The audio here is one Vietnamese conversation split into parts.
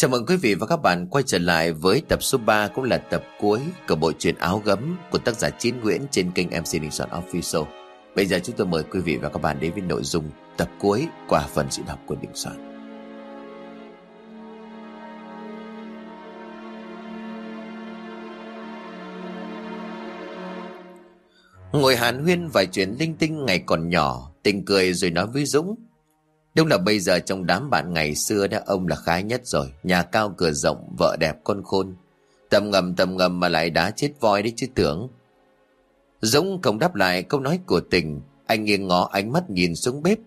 Chào mừng quý vị và các bạn quay trở lại với tập số 3 cũng là tập cuối của bộ truyện áo gấm của tác giả Chiến Nguyễn trên kênh MC Đình Soạn Official. Bây giờ chúng tôi mời quý vị và các bạn đến với nội dung tập cuối qua phần diễn đọc của Đình Soạn. Ngồi hàn huyên vài chuyện linh tinh ngày còn nhỏ, tình cười rồi nói với Dũng. Đúng là bây giờ trong đám bạn ngày xưa đã ông là khá nhất rồi, nhà cao cửa rộng, vợ đẹp con khôn. Tầm ngầm tầm ngầm mà lại đá chết voi đấy chứ tưởng. Dũng không đáp lại câu nói của tình, anh nghiêng ngó ánh mắt nhìn xuống bếp.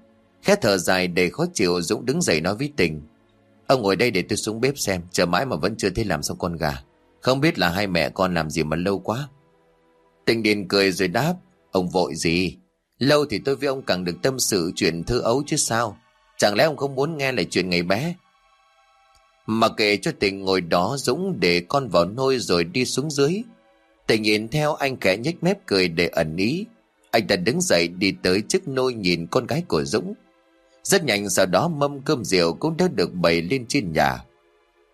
Khẽ thở dài đầy khó chịu Dũng đứng dậy nói với tình. Ông ngồi đây để tôi xuống bếp xem, chờ mãi mà vẫn chưa thấy làm xong con gà. Không biết là hai mẹ con làm gì mà lâu quá. Tình điền cười rồi đáp, ông vội gì? Lâu thì tôi với ông càng được tâm sự chuyện thư ấu chứ sao? Chẳng lẽ ông không muốn nghe lại chuyện ngày bé? Mà kệ cho tình ngồi đó Dũng để con vào nôi rồi đi xuống dưới. Tình nhìn theo anh khẽ nhếch mép cười để ẩn ý. Anh ta đứng dậy đi tới trước nôi nhìn con gái của Dũng. Rất nhanh sau đó mâm cơm rượu cũng đã được bày lên trên nhà.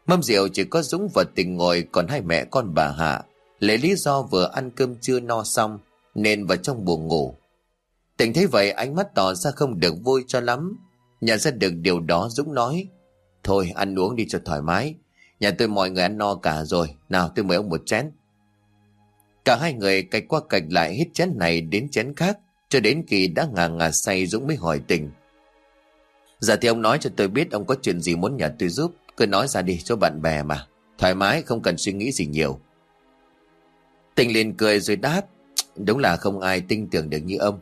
Mâm rượu chỉ có Dũng và tình ngồi, còn hai mẹ con bà Hạ. Lấy lý do vừa ăn cơm chưa no xong, nên vào trong buồng ngủ. Tình thấy vậy, ánh mắt tỏ ra không được vui cho lắm Nhận ra được điều đó Dũng nói. Thôi, ăn uống đi cho thoải mái. Nhà tôi mọi người ăn no cả rồi. Nào, tôi mời ông một chén. Cả hai người cạch qua cạch lại hết chén này đến chén khác, Cho đến khi đã ngà ngà say Dũng mới hỏi tình. Dạ thì ông nói cho tôi biết ông có chuyện gì muốn nhà tôi giúp. Cứ nói ra đi cho bạn bè mà. Thoải mái, không cần suy nghĩ gì nhiều. Tình liền cười rồi đáp. Đúng là không ai tin tưởng được như ông.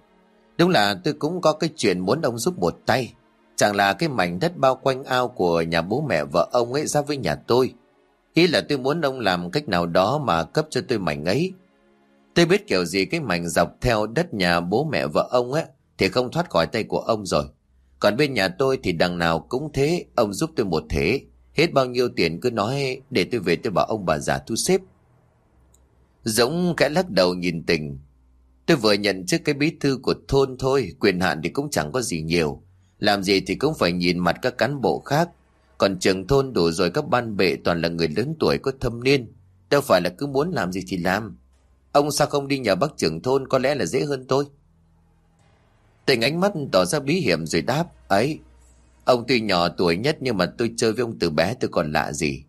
Đúng là tôi cũng có cái chuyện muốn ông giúp một tay. Chẳng là cái mảnh đất bao quanh ao của nhà bố mẹ vợ ông ấy ra với nhà tôi. Ý là tôi muốn ông làm cách nào đó mà cấp cho tôi mảnh ấy. Tôi biết kiểu gì cái mảnh dọc theo đất nhà bố mẹ vợ ông ấy thì không thoát khỏi tay của ông rồi. Còn bên nhà tôi thì đằng nào cũng thế, ông giúp tôi một thế. Hết bao nhiêu tiền cứ nói để tôi về tôi bảo ông bà già thu xếp. Dũng kẽ lắc đầu nhìn tình. Tôi vừa nhận trước cái bí thư của thôn thôi, quyền hạn thì cũng chẳng có gì nhiều. Làm gì thì cũng phải nhìn mặt các cán bộ khác. Còn trường thôn đủ rồi các ban bệ toàn là người lớn tuổi có thâm niên. Đâu phải là cứ muốn làm gì thì làm. Ông sao không đi nhờ bác trưởng thôn có lẽ là dễ hơn tôi. Tình ánh mắt tỏ ra bí hiểm rồi đáp. Ấy, ông tuy nhỏ tuổi nhất nhưng mà tôi chơi với ông từ bé tôi còn lạ gì.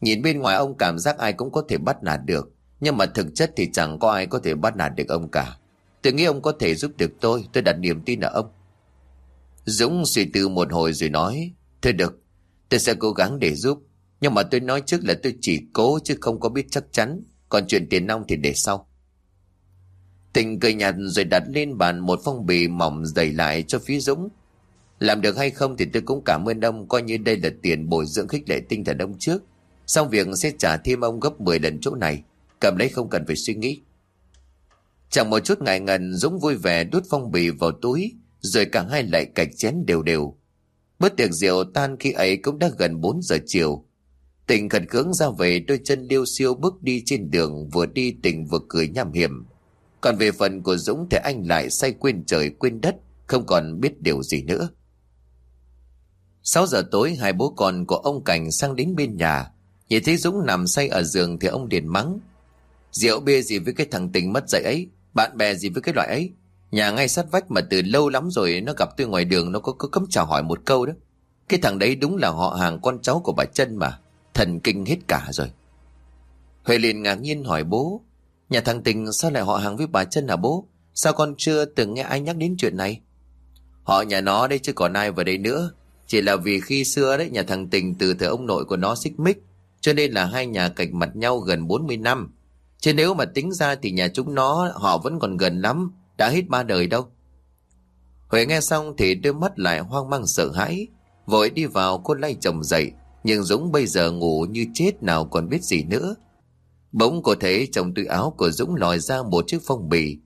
Nhìn bên ngoài ông cảm giác ai cũng có thể bắt nạt được. Nhưng mà thực chất thì chẳng có ai có thể bắt nạt được ông cả. Tôi nghĩ ông có thể giúp được tôi, tôi đặt niềm tin ở ông. Dũng suy tư một hồi rồi nói, Thôi được, tôi sẽ cố gắng để giúp. Nhưng mà tôi nói trước là tôi chỉ cố chứ không có biết chắc chắn. Còn chuyện tiền nong thì để sau. Tình cười nhạt rồi đặt lên bàn một phong bì mỏng dày lại cho phía Dũng. Làm được hay không thì tôi cũng cảm ơn ông coi như đây là tiền bồi dưỡng khích lệ tinh thần ông trước. Xong việc sẽ trả thêm ông gấp 10 lần chỗ này. Cầm lấy không cần phải suy nghĩ. Chẳng một chút ngại ngần Dũng vui vẻ đút phong bì vào túi rồi cả hai lại cạch chén đều đều. Bữa tiệc rượu tan khi ấy cũng đã gần 4 giờ chiều. Tình khẩn cưỡng ra về đôi chân điêu siêu bước đi trên đường vừa đi tình vừa cười nham hiểm. Còn về phần của Dũng thì anh lại say quên trời quên đất, không còn biết điều gì nữa. 6 giờ tối hai bố con của ông Cảnh sang đến bên nhà. Nhìn thấy Dũng nằm say ở giường thì ông điền mắng. Rượu bia gì với cái thằng tình mất dạy ấy, bạn bè gì với cái loại ấy. Nhà ngay sát vách mà từ lâu lắm rồi nó gặp tôi ngoài đường nó có, có cấm chào hỏi một câu đó. Cái thằng đấy đúng là họ hàng con cháu của bà chân mà. Thần kinh hết cả rồi. Huệ liền ngạc nhiên hỏi bố. Nhà thằng Tình sao lại họ hàng với bà chân hả bố? Sao con chưa từng nghe ai nhắc đến chuyện này? Họ nhà nó đây chứ còn ai vào đây nữa. Chỉ là vì khi xưa đấy nhà thằng Tình từ thời ông nội của nó xích mích. Cho nên là hai nhà cạnh mặt nhau gần 40 năm. Chứ nếu mà tính ra thì nhà chúng nó họ vẫn còn gần lắm. Đã hết ba đời đâu. Huệ nghe xong thì đôi mắt lại hoang mang sợ hãi. Vội đi vào cô lay chồng dậy. Nhưng Dũng bây giờ ngủ như chết nào còn biết gì nữa. Bỗng cô thấy trong túi áo của Dũng lòi ra một chiếc phong bì.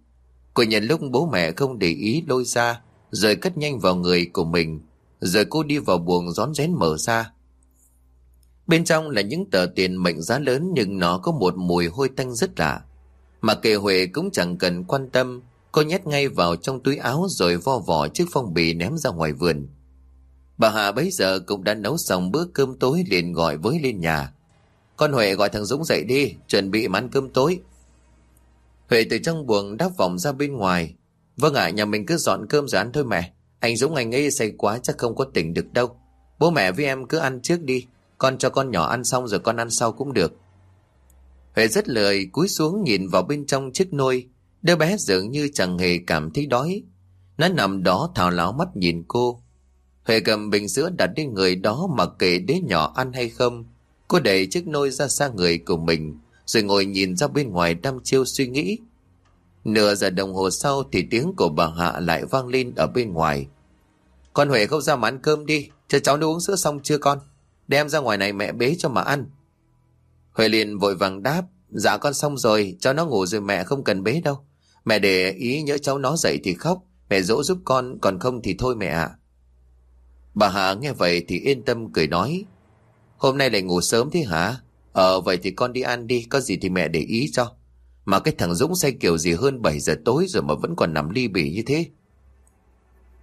Cô nhận lúc bố mẹ không để ý lôi ra, rồi cất nhanh vào người của mình. Rồi cô đi vào buồng rón rén mở ra. Bên trong là những tờ tiền mệnh giá lớn nhưng nó có một mùi hôi tanh rất lạ. Mà kề Huệ cũng chẳng cần quan tâm Cô nhét ngay vào trong túi áo rồi vo vỏ chiếc phong bì ném ra ngoài vườn. Bà hà bấy giờ cũng đã nấu xong bữa cơm tối liền gọi với lên nhà. Con Huệ gọi thằng Dũng dậy đi, chuẩn bị ăn cơm tối. Huệ từ trong buồng đáp vòng ra bên ngoài. Vâng ạ, nhà mình cứ dọn cơm rồi ăn thôi mẹ. Anh Dũng anh ấy say quá chắc không có tỉnh được đâu. Bố mẹ với em cứ ăn trước đi. Con cho con nhỏ ăn xong rồi con ăn sau cũng được. Huệ rất lời cúi xuống nhìn vào bên trong chiếc nôi. Đứa bé dường như chẳng hề cảm thấy đói. Nó nằm đó thảo láo mắt nhìn cô. Huệ cầm bình sữa đặt lên người đó mà kể đứa nhỏ ăn hay không. Cô đẩy chiếc nôi ra xa người của mình, rồi ngồi nhìn ra bên ngoài đăm chiêu suy nghĩ. Nửa giờ đồng hồ sau thì tiếng của bà Hạ lại vang lên ở bên ngoài. Con Huệ không ra mà ăn cơm đi, cho cháu nó uống sữa xong chưa con? Đem ra ngoài này mẹ bế cho mà ăn. Huệ liền vội vàng đáp, dạ con xong rồi, cháu nó ngủ rồi mẹ không cần bế đâu. Mẹ để ý nhớ cháu nó dậy thì khóc, mẹ dỗ giúp con, còn không thì thôi mẹ ạ. Bà Hà nghe vậy thì yên tâm cười nói, Hôm nay lại ngủ sớm thế hả? Ờ vậy thì con đi ăn đi, có gì thì mẹ để ý cho. Mà cái thằng Dũng say kiểu gì hơn 7 giờ tối rồi mà vẫn còn nằm ly bỉ như thế.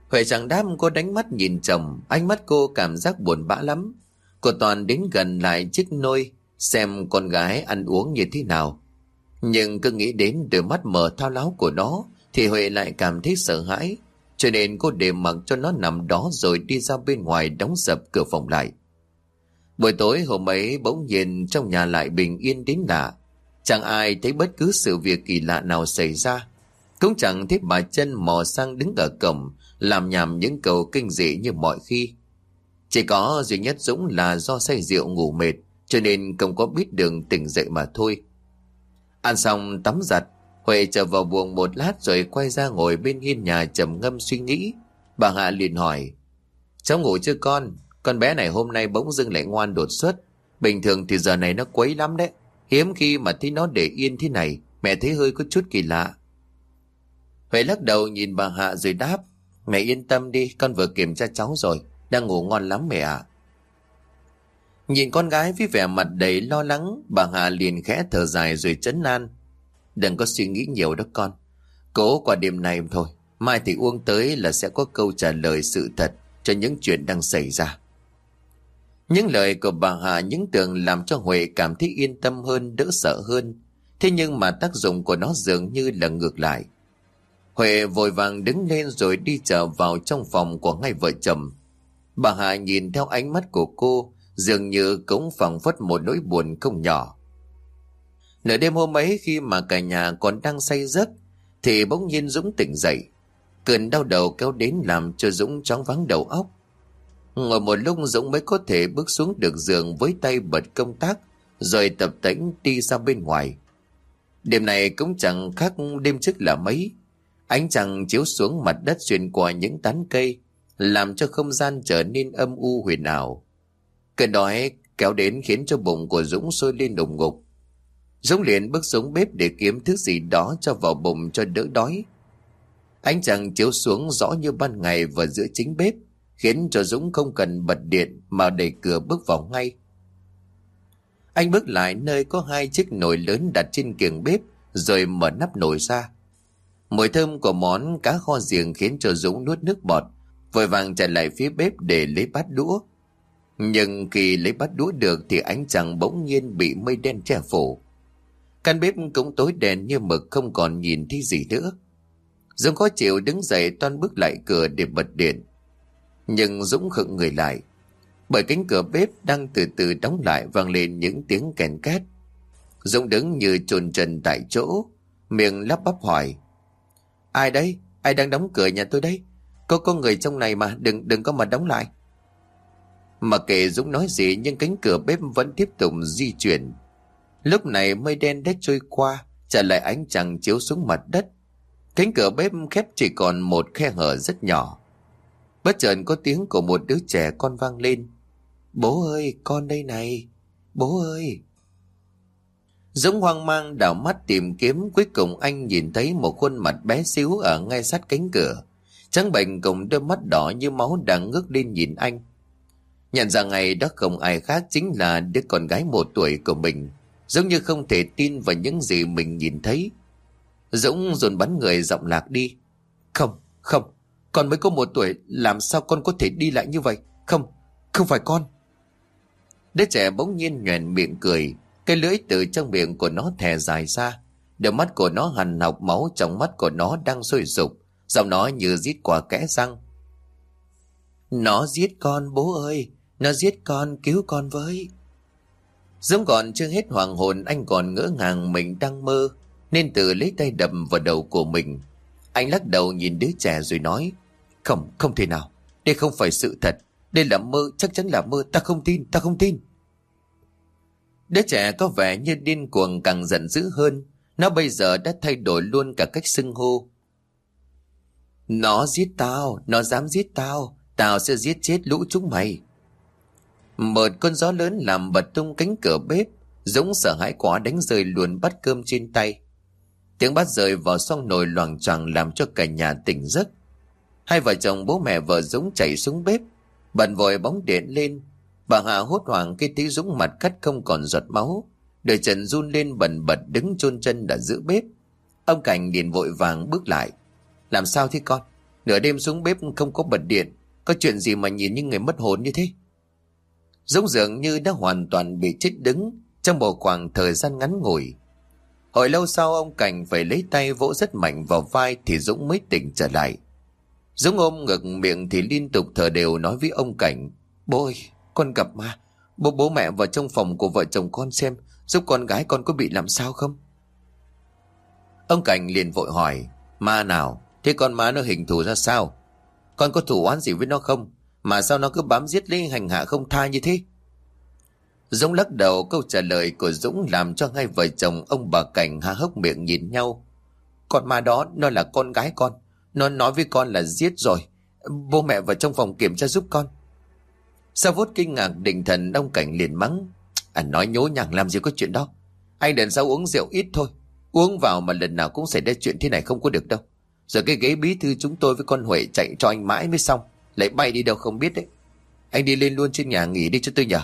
Huệ chẳng đáp cô đánh mắt nhìn chồng, ánh mắt cô cảm giác buồn bã lắm. Cô toàn đến gần lại chiếc nôi, xem con gái ăn uống như thế nào. Nhưng cứ nghĩ đến đôi mắt mở thao láo của nó, thì Huệ lại cảm thấy sợ hãi. Cho nên cô để mặc cho nó nằm đó rồi đi ra bên ngoài đóng sập cửa phòng lại. Buổi tối hôm ấy bỗng nhiên trong nhà lại bình yên đến lạ. Chẳng ai thấy bất cứ sự việc kỳ lạ nào xảy ra. Cũng chẳng thấy bà chân mò sang đứng ở cổng làm nhảm những cầu kinh dị như mọi khi. Chỉ có duy nhất Dũng là do say rượu ngủ mệt cho nên không có biết đường tỉnh dậy mà thôi. Ăn xong tắm giặt, Huệ trở vào buồng một lát rồi quay ra ngồi bên hiên nhà trầm ngâm suy nghĩ. Bà Hạ liền hỏi, cháu ngủ chưa con? Con bé này hôm nay bỗng dưng lại ngoan đột xuất. Bình thường thì giờ này nó quấy lắm đấy. Hiếm khi mà thấy nó để yên thế này, mẹ thấy hơi có chút kỳ lạ. Huệ lắc đầu nhìn bà Hạ rồi đáp. Mẹ yên tâm đi, con vừa kiểm tra cháu rồi. Đang ngủ ngon lắm mẹ ạ. Nhìn con gái với vẻ mặt đầy lo lắng, bà hà liền khẽ thở dài rồi chấn an. Đừng có suy nghĩ nhiều đó con. Cố qua đêm này thôi. Mai thì uống tới là sẽ có câu trả lời sự thật cho những chuyện đang xảy ra. Những lời của bà Hà những tưởng làm cho Huệ cảm thấy yên tâm hơn, đỡ sợ hơn. Thế nhưng mà tác dụng của nó dường như là ngược lại. Huệ vội vàng đứng lên rồi đi trở vào trong phòng của ngay vợ chồng. Bà Hà nhìn theo ánh mắt của cô, dường như cũng phẳng phất một nỗi buồn không nhỏ. Nửa đêm hôm ấy khi mà cả nhà còn đang say giấc, thì bỗng nhiên Dũng tỉnh dậy. Cơn đau đầu kéo đến làm cho Dũng chóng vắng đầu óc. Ngồi một lúc Dũng mới có thể bước xuống được giường với tay bật công tác, rồi tập tĩnh đi ra bên ngoài. Đêm này cũng chẳng khác đêm trước là mấy. Ánh trăng chiếu xuống mặt đất xuyên qua những tán cây, làm cho không gian trở nên âm u huyền ảo. Cơn đói kéo đến khiến cho bụng của Dũng sôi lên đùng ngục. Dũng liền bước xuống bếp để kiếm thứ gì đó cho vào bụng cho đỡ đói. Ánh trăng chiếu xuống rõ như ban ngày và giữa chính bếp, khiến cho Dũng không cần bật điện mà đẩy cửa bước vào ngay. Anh bước lại nơi có hai chiếc nồi lớn đặt trên kiềng bếp, rồi mở nắp nồi ra. Mùi thơm của món cá kho giềng khiến cho Dũng nuốt nước bọt, vội vàng chạy lại phía bếp để lấy bát đũa. Nhưng khi lấy bát đũa được thì ánh trăng bỗng nhiên bị mây đen che phủ. Căn bếp cũng tối đèn như mực không còn nhìn thấy gì nữa. Dũng khó chịu đứng dậy toan bước lại cửa để bật điện. Nhưng Dũng khựng người lại. Bởi cánh cửa bếp đang từ từ đóng lại vang lên những tiếng kèn két. Dũng đứng như trồn trần tại chỗ, miệng lắp bắp hỏi. Ai đấy? Ai đang đóng cửa nhà tôi đấy? Có có người trong này mà, đừng đừng có mà đóng lại. Mà kệ Dũng nói gì nhưng cánh cửa bếp vẫn tiếp tục di chuyển. Lúc này mây đen đã trôi qua, trả lại ánh trăng chiếu xuống mặt đất. Cánh cửa bếp khép chỉ còn một khe hở rất nhỏ. Bất chợt có tiếng của một đứa trẻ con vang lên. Bố ơi, con đây này. Bố ơi. Dũng hoang mang đảo mắt tìm kiếm cuối cùng anh nhìn thấy một khuôn mặt bé xíu ở ngay sát cánh cửa. Trắng bệnh cùng đôi mắt đỏ như máu đang ngước lên nhìn anh. Nhận ra ngày đó không ai khác chính là đứa con gái một tuổi của mình. Giống như không thể tin vào những gì mình nhìn thấy. Dũng dồn bắn người giọng lạc đi. Không, không, con mới có một tuổi, làm sao con có thể đi lại như vậy? Không, không phải con. Đứa trẻ bỗng nhiên nhoèn miệng cười, cái lưỡi từ trong miệng của nó thè dài ra. Đôi mắt của nó hằn học máu trong mắt của nó đang sôi sục, giọng nó như rít quả kẽ răng. Nó giết con bố ơi, nó giết con cứu con với. Giống còn chưa hết hoàng hồn anh còn ngỡ ngàng mình đang mơ, nên tự lấy tay đầm vào đầu của mình. Anh lắc đầu nhìn đứa trẻ rồi nói, không, không thể nào, đây không phải sự thật, đây là mơ, chắc chắn là mơ, ta không tin, ta không tin. Đứa trẻ có vẻ như điên cuồng càng giận dữ hơn, nó bây giờ đã thay đổi luôn cả cách xưng hô. Nó giết tao, nó dám giết tao, tao sẽ giết chết lũ chúng mày. Một con gió lớn làm bật tung cánh cửa bếp, Dũng sợ hãi quá đánh rơi luôn bát cơm trên tay. Tiếng bát rơi vào xong nồi loàng choàng làm cho cả nhà tỉnh giấc. Hai vợ chồng bố mẹ vợ Dũng chạy xuống bếp, bận vội bóng điện lên. Bà Hà hốt hoảng khi thấy Dũng mặt cắt không còn giọt máu, đôi chân run lên bần bật đứng chôn chân đã giữ bếp. Ông Cảnh liền vội vàng bước lại. Làm sao thế con? Nửa đêm xuống bếp không có bật điện, có chuyện gì mà nhìn như người mất hồn như thế? Dũng dường như đã hoàn toàn bị chết đứng trong một khoảng thời gian ngắn ngủi. Hồi lâu sau ông Cảnh phải lấy tay vỗ rất mạnh vào vai thì Dũng mới tỉnh trở lại. Dũng ôm ngực miệng thì liên tục thở đều nói với ông Cảnh. Bố ơi, con gặp ma. Bố bố mẹ vào trong phòng của vợ chồng con xem giúp con gái con có bị làm sao không? Ông Cảnh liền vội hỏi. Ma nào? Thế con ma nó hình thù ra sao? Con có thủ oán gì với nó không? Mà sao nó cứ bám giết lấy hành hạ không tha như thế? Dũng lắc đầu, câu trả lời của Dũng làm cho hai vợ chồng ông bà Cảnh há hốc miệng nhìn nhau. Con ma đó, nó là con gái con. Nó nói với con là giết rồi. Bố mẹ vào trong phòng kiểm tra giúp con. Sao vốt kinh ngạc, định thần, ông Cảnh liền mắng. Anh nói nhố nhằng, làm gì có chuyện đó. Anh đần sau uống rượu ít thôi. Uống vào mà lần nào cũng xảy ra chuyện thế này không có được đâu. Giờ cái ghế bí thư chúng tôi với con Huệ chạy cho anh mãi mới xong. Lại bay đi đâu không biết đấy. Anh đi lên luôn trên nhà nghỉ đi cho tôi nhờ.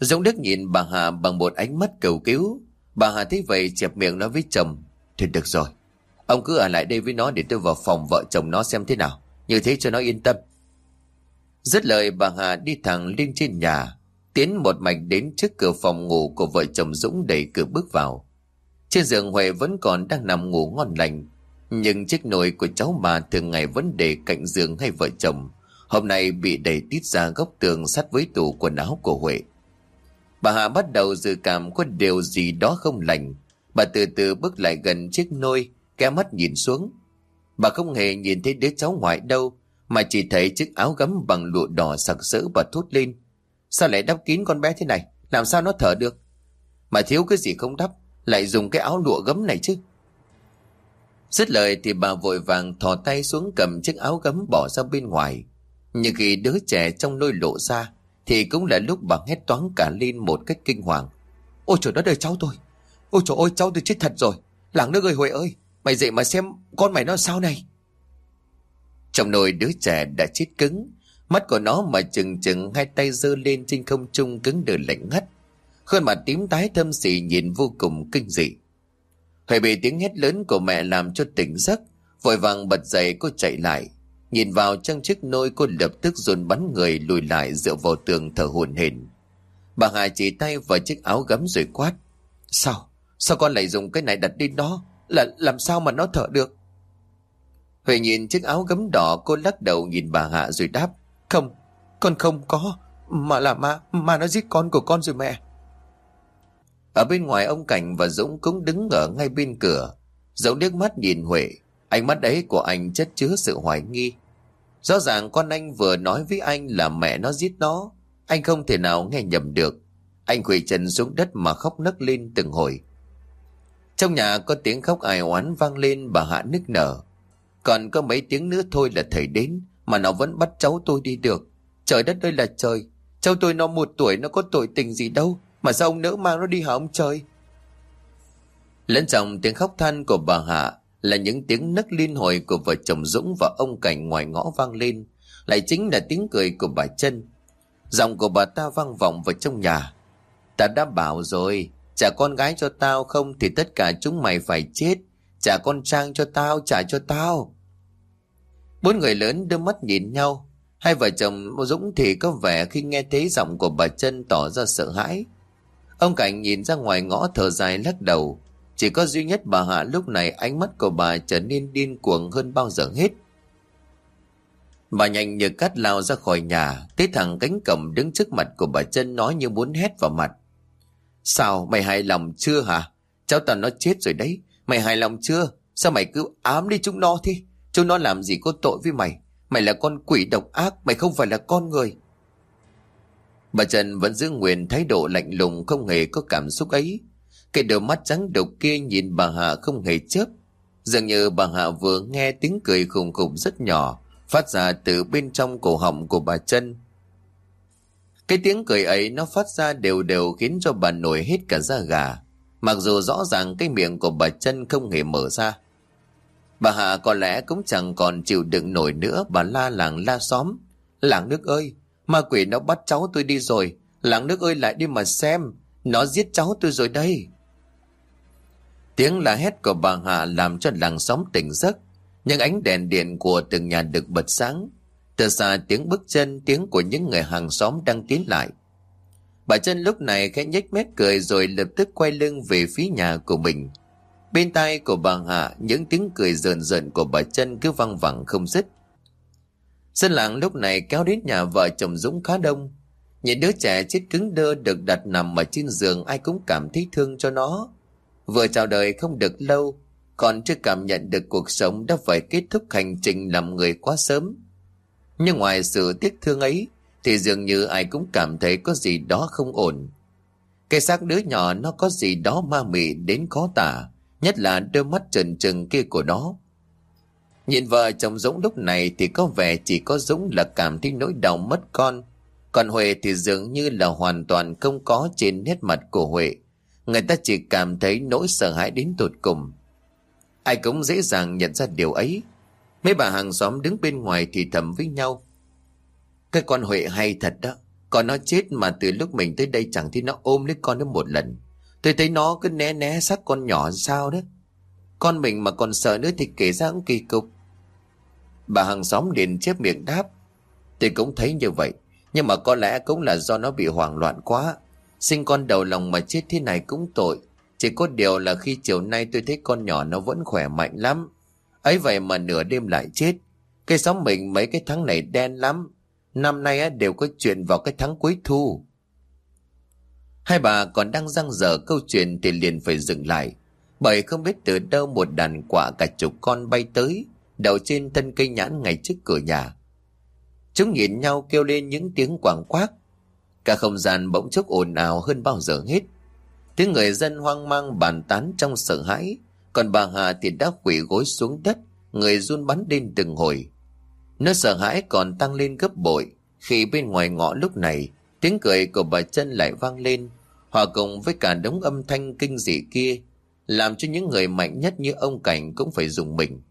Dũng Đức nhìn bà Hà bằng một ánh mắt cầu cứu. Bà Hà thấy vậy, chẹp miệng nói với chồng. Thì được rồi. Ông cứ ở lại đây với nó để tôi vào phòng vợ chồng nó xem thế nào. Như thế cho nó yên tâm. Dứt lời, bà Hà đi thẳng lên trên nhà. Tiến một mạch đến trước cửa phòng ngủ của vợ chồng Dũng đẩy cửa bước vào. Trên giường Huệ vẫn còn đang nằm ngủ ngon lành. Nhưng chiếc nồi của cháu bà thường ngày vẫn để cạnh giường hay vợ chồng. Hôm nay bị đẩy tít ra góc tường sát với tủ quần áo của Huệ. Bà Hà bắt đầu dự cảm có điều gì đó không lành. Bà từ từ bước lại gần chiếc nôi, ké mắt nhìn xuống. Bà không hề nhìn thấy đứa cháu ngoại đâu, mà chỉ thấy chiếc áo gấm bằng lụa đỏ sặc sỡ và thốt lên. Sao lại đắp kín con bé thế này? Làm sao nó thở được? Mà thiếu cái gì không đắp, lại dùng cái áo lụa gấm này chứ? Dứt lời thì bà vội vàng thò tay xuống cầm chiếc áo gấm bỏ ra bên ngoài. Nhưng khi đứa trẻ trong nôi lộ ra, thì cũng là lúc bà hét toáng cả lên một cách kinh hoàng. Ôi trời đất ơi cháu tôi! Ôi trời ơi cháu tôi chết thật rồi! Làng nước ơi Huệ ơi! Mày dậy mà xem con mày nó sao này! Trong nồi đứa trẻ đã chết cứng, mắt của nó mà chừng chừng hai tay giơ lên trên không trung cứng đờ lạnh ngắt. Khuôn mặt tím tái thâm xì nhìn vô cùng kinh dị. Huệ bị tiếng hét lớn của mẹ làm cho tỉnh giấc, vội vàng bật dậy cô chạy lại. Nhìn vào trong chiếc nôi cô lập tức dồn bắn người lùi lại dựa vào tường thở hổn hển. Bà Hà chỉ tay vào chiếc áo gấm rồi quát. Sao? Sao con lại dùng cái này đặt đi đó? Là làm sao mà nó thở được? Huệ nhìn chiếc áo gấm đỏ cô lắc đầu nhìn bà Hạ rồi đáp. Không, con không có. Mà là ma, ma nó giết con của con rồi mẹ. Ở bên ngoài ông Cảnh và Dũng cũng đứng ở ngay bên cửa. Dũng liếc mắt nhìn Huệ. Ánh mắt ấy của anh chất chứa sự hoài nghi. Rõ ràng con anh vừa nói với anh là mẹ nó giết nó. Anh không thể nào nghe nhầm được. Anh quỳ chân xuống đất mà khóc nấc lên từng hồi. Trong nhà có tiếng khóc ai oán vang lên bà Hạ nức nở. Còn có mấy tiếng nữa thôi là thầy đến, mà nó vẫn bắt cháu tôi đi được. Trời đất ơi là trời. Cháu tôi nó một tuổi, nó có tội tình gì đâu. Mà sao ông nỡ mang nó đi hả ông trời? Lẫn trong tiếng khóc than của bà Hạ là những tiếng nấc liên hồi của vợ chồng Dũng và ông Cảnh ngoài ngõ vang lên. Lại chính là tiếng cười của bà chân. Giọng của bà ta vang vọng vào trong nhà. Ta đã bảo rồi, trả con gái cho tao không thì tất cả chúng mày phải chết. Trả con Trang cho tao, trả cho tao. Bốn người lớn đưa mắt nhìn nhau. Hai vợ chồng Dũng thì có vẻ khi nghe thấy giọng của bà chân tỏ ra sợ hãi. Ông Cảnh nhìn ra ngoài ngõ thở dài lắc đầu. Chỉ có duy nhất bà Hạ lúc này ánh mắt của bà trở nên điên cuồng hơn bao giờ hết. Bà nhanh như cắt lao ra khỏi nhà, thấy thằng cánh cầm đứng trước mặt của bà chân nói như muốn hét vào mặt. Sao, mày hài lòng chưa hả? Cháu tao nó chết rồi đấy, mày hài lòng chưa? Sao mày cứ ám đi chúng nó thế? Chúng nó làm gì có tội với mày? Mày là con quỷ độc ác, mày không phải là con người. Bà Trần vẫn giữ nguyên thái độ lạnh lùng không hề có cảm xúc ấy. Cái đôi mắt trắng độc kia nhìn bà Hạ không hề chớp. Dường như bà Hạ vừa nghe tiếng cười khùng khùng rất nhỏ, phát ra từ bên trong cổ họng của bà Trân. Cái tiếng cười ấy nó phát ra đều đều khiến cho bà nổi hết cả da gà. Mặc dù rõ ràng cái miệng của bà Trân không hề mở ra. Bà Hạ có lẽ cũng chẳng còn chịu đựng nổi nữa bà la làng la xóm. Làng nước ơi, ma quỷ nó bắt cháu tôi đi rồi. Làng nước ơi lại đi mà xem, nó giết cháu tôi rồi đây. Tiếng la hét của bà Hà làm cho làng xóm tỉnh giấc. Những ánh đèn điện của từng nhà được bật sáng. Từ xa tiếng bước chân, tiếng của những người hàng xóm đang tiến lại. Bà chân lúc này khẽ nhếch mép cười rồi lập tức quay lưng về phía nhà của mình. Bên tai của bà Hạ những tiếng cười rờn rợn của bà chân cứ văng vẳng không dứt. Dân làng lúc này kéo đến nhà vợ chồng Dũng khá đông. Những đứa trẻ chết cứng đơ được đặt nằm ở trên giường ai cũng cảm thấy thương cho nó. Vừa chào đời không được lâu, còn chưa cảm nhận được cuộc sống đã phải kết thúc hành trình làm người quá sớm. Nhưng ngoài sự tiếc thương ấy, thì dường như ai cũng cảm thấy có gì đó không ổn. Cái xác đứa nhỏ nó có gì đó ma mị đến khó tả, nhất là đôi mắt trần trừng kia của nó. Nhìn vợ chồng Dũng lúc này thì có vẻ chỉ có Dũng là cảm thấy nỗi đau mất con, còn Huệ thì dường như là hoàn toàn không có trên nét mặt của Huệ. Người ta chỉ cảm thấy nỗi sợ hãi đến tột cùng. Ai cũng dễ dàng nhận ra điều ấy. Mấy bà hàng xóm đứng bên ngoài thì thầm với nhau. Cái con Huệ hay thật đó. Còn nó chết mà từ lúc mình tới đây chẳng thấy nó ôm lấy con đến một lần. Tôi thấy nó cứ né né xác con nhỏ sao đó. Con mình mà còn sợ nữa thì kể ra cũng kỳ cục. Bà hàng xóm liền chép miệng đáp. Tôi cũng thấy như vậy. Nhưng mà có lẽ cũng là do nó bị hoảng loạn quá. Sinh con đầu lòng mà chết thế này cũng tội. Chỉ có điều là khi chiều nay tôi thấy con nhỏ nó vẫn khỏe mạnh lắm. ấy vậy mà nửa đêm lại chết. cây xóm mình mấy cái tháng này đen lắm. Năm nay đều có chuyện vào cái tháng cuối thu. Hai bà còn đang răng dở câu chuyện thì liền phải dừng lại. Bởi không biết từ đâu một đàn quả cả chục con bay tới, đậu trên thân cây nhãn ngay trước cửa nhà. Chúng nhìn nhau kêu lên những tiếng quảng quác. Cả không gian bỗng chốc ồn ào hơn bao giờ hết. Tiếng người dân hoang mang bàn tán trong sợ hãi, còn bà Hà thì đã quỷ gối xuống đất, người run bắn lên từng hồi. Nó sợ hãi còn tăng lên gấp bội, khi bên ngoài ngõ lúc này, tiếng cười của bà chân lại vang lên, hòa cùng với cả đống âm thanh kinh dị kia, làm cho những người mạnh nhất như ông Cảnh cũng phải dùng mình.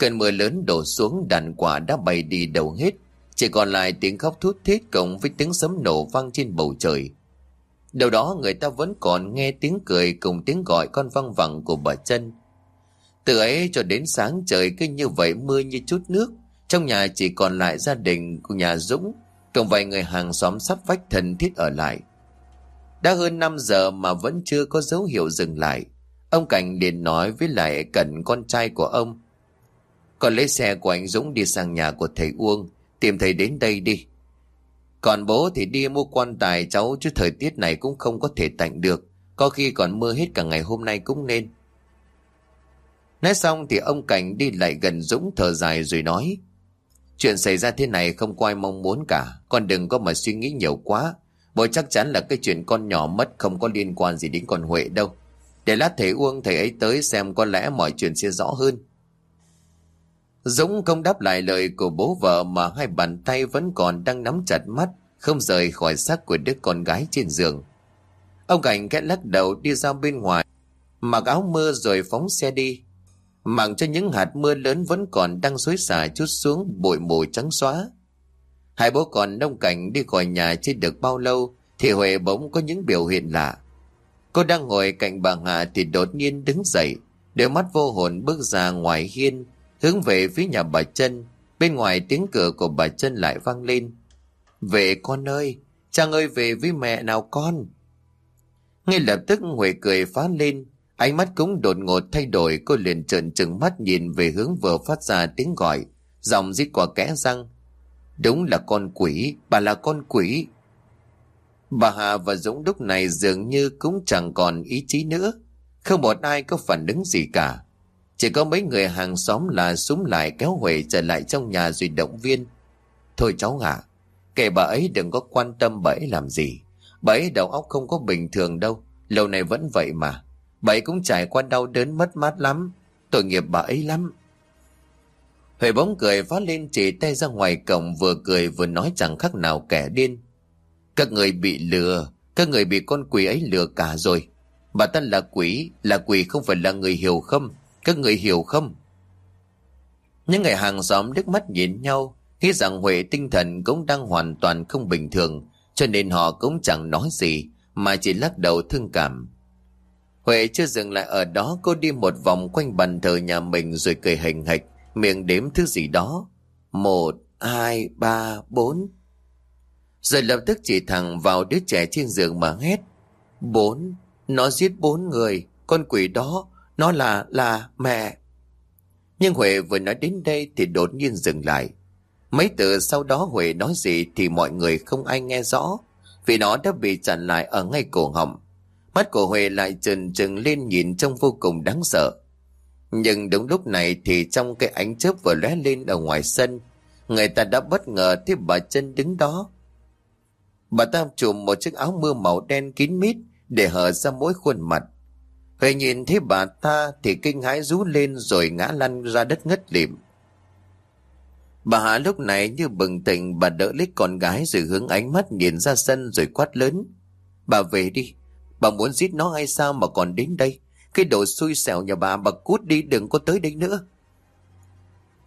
Cơn mưa lớn đổ xuống đàn quả đã bay đi đầu hết, chỉ còn lại tiếng khóc thút thít cộng với tiếng sấm nổ vang trên bầu trời. Đầu đó người ta vẫn còn nghe tiếng cười cùng tiếng gọi con văng vẳng của bà chân. Từ ấy cho đến sáng trời cứ như vậy mưa như chút nước. Trong nhà chỉ còn lại gia đình của nhà Dũng, cùng vài người hàng xóm sắp vách thân thiết ở lại. Đã hơn 5 giờ mà vẫn chưa có dấu hiệu dừng lại. Ông Cảnh liền nói với lại cẩn con trai của ông. Còn lấy xe của anh Dũng đi sang nhà của thầy Uông, tìm thầy đến đây đi. Còn bố thì đi mua quan tài cháu chứ thời tiết này cũng không có thể tạnh được. Có khi còn mưa hết cả ngày hôm nay cũng nên. Nói xong thì ông Cảnh đi lại gần Dũng thở dài rồi nói. Chuyện xảy ra thế này không có ai mong muốn cả. Con đừng có mà suy nghĩ nhiều quá. Bởi chắc chắn là cái chuyện con nhỏ mất không có liên quan gì đến con Huệ đâu. Để lát thầy Uông thầy ấy tới xem có lẽ mọi chuyện sẽ rõ hơn. Dũng không đáp lại lời của bố vợ mà hai bàn tay vẫn còn đang nắm chặt mắt, không rời khỏi xác của đứa con gái trên giường. Ông Cảnh khẽ lắc đầu đi ra bên ngoài, mặc áo mưa rồi phóng xe đi. Mặc cho những hạt mưa lớn vẫn còn đang xối xả chút xuống bụi mù trắng xóa. Hai bố con nông cảnh đi khỏi nhà chưa được bao lâu thì Huệ bỗng có những biểu hiện lạ. Cô đang ngồi cạnh bà Hạ thì đột nhiên đứng dậy, đôi mắt vô hồn bước ra ngoài hiên hướng về phía nhà bà chân Bên ngoài tiếng cửa của bà chân lại vang lên. Về con ơi, chàng ơi về với mẹ nào con. Ngay lập tức Huệ cười phá lên, ánh mắt cũng đột ngột thay đổi, cô liền trợn trừng mắt nhìn về hướng vừa phát ra tiếng gọi, giọng rít qua kẽ răng. Đúng là con quỷ, bà là con quỷ. Bà Hà và Dũng lúc này dường như cũng chẳng còn ý chí nữa. Không một ai có phản ứng gì cả. Chỉ có mấy người hàng xóm là súng lại kéo Huệ trở lại trong nhà rồi động viên. Thôi cháu ạ, kể bà ấy đừng có quan tâm bà ấy làm gì. Bà ấy đầu óc không có bình thường đâu, lâu này vẫn vậy mà. Bà ấy cũng trải qua đau đớn mất mát lắm, tội nghiệp bà ấy lắm. Huệ bóng cười phát lên chỉ tay ra ngoài cổng vừa cười vừa nói chẳng khác nào kẻ điên. Các người bị lừa, các người bị con quỷ ấy lừa cả rồi. Bà ta là quỷ, là quỷ không phải là người hiểu không? Các người hiểu không? Những người hàng xóm nước mắt nhìn nhau, nghĩ rằng Huệ tinh thần cũng đang hoàn toàn không bình thường, cho nên họ cũng chẳng nói gì, mà chỉ lắc đầu thương cảm. Huệ chưa dừng lại ở đó, cô đi một vòng quanh bàn thờ nhà mình rồi cười hình hạch, miệng đếm thứ gì đó. Một, hai, ba, bốn. Rồi lập tức chỉ thẳng vào đứa trẻ trên giường mà hét. Bốn, nó giết bốn người, con quỷ đó, nó là, là mẹ. Nhưng Huệ vừa nói đến đây thì đột nhiên dừng lại. Mấy từ sau đó Huệ nói gì thì mọi người không ai nghe rõ, vì nó đã bị chặn lại ở ngay cổ họng. Mắt của Huệ lại trừng trừng lên nhìn trông vô cùng đáng sợ. Nhưng đúng lúc này thì trong cái ánh chớp vừa lóe lên ở ngoài sân, người ta đã bất ngờ thấy bà chân đứng đó. Bà ta trùm một chiếc áo mưa màu đen kín mít để hở ra mỗi khuôn mặt. Huệ nhìn thấy bà ta thì kinh hãi rú lên rồi ngã lăn ra đất ngất lịm. Bà Hạ lúc này như bừng tỉnh bà đỡ lấy con gái rồi hướng ánh mắt nhìn ra sân rồi quát lớn. Bà về đi, bà muốn giết nó hay sao mà còn đến đây? Cái đồ xui xẻo nhà bà bà cút đi đừng có tới đây nữa.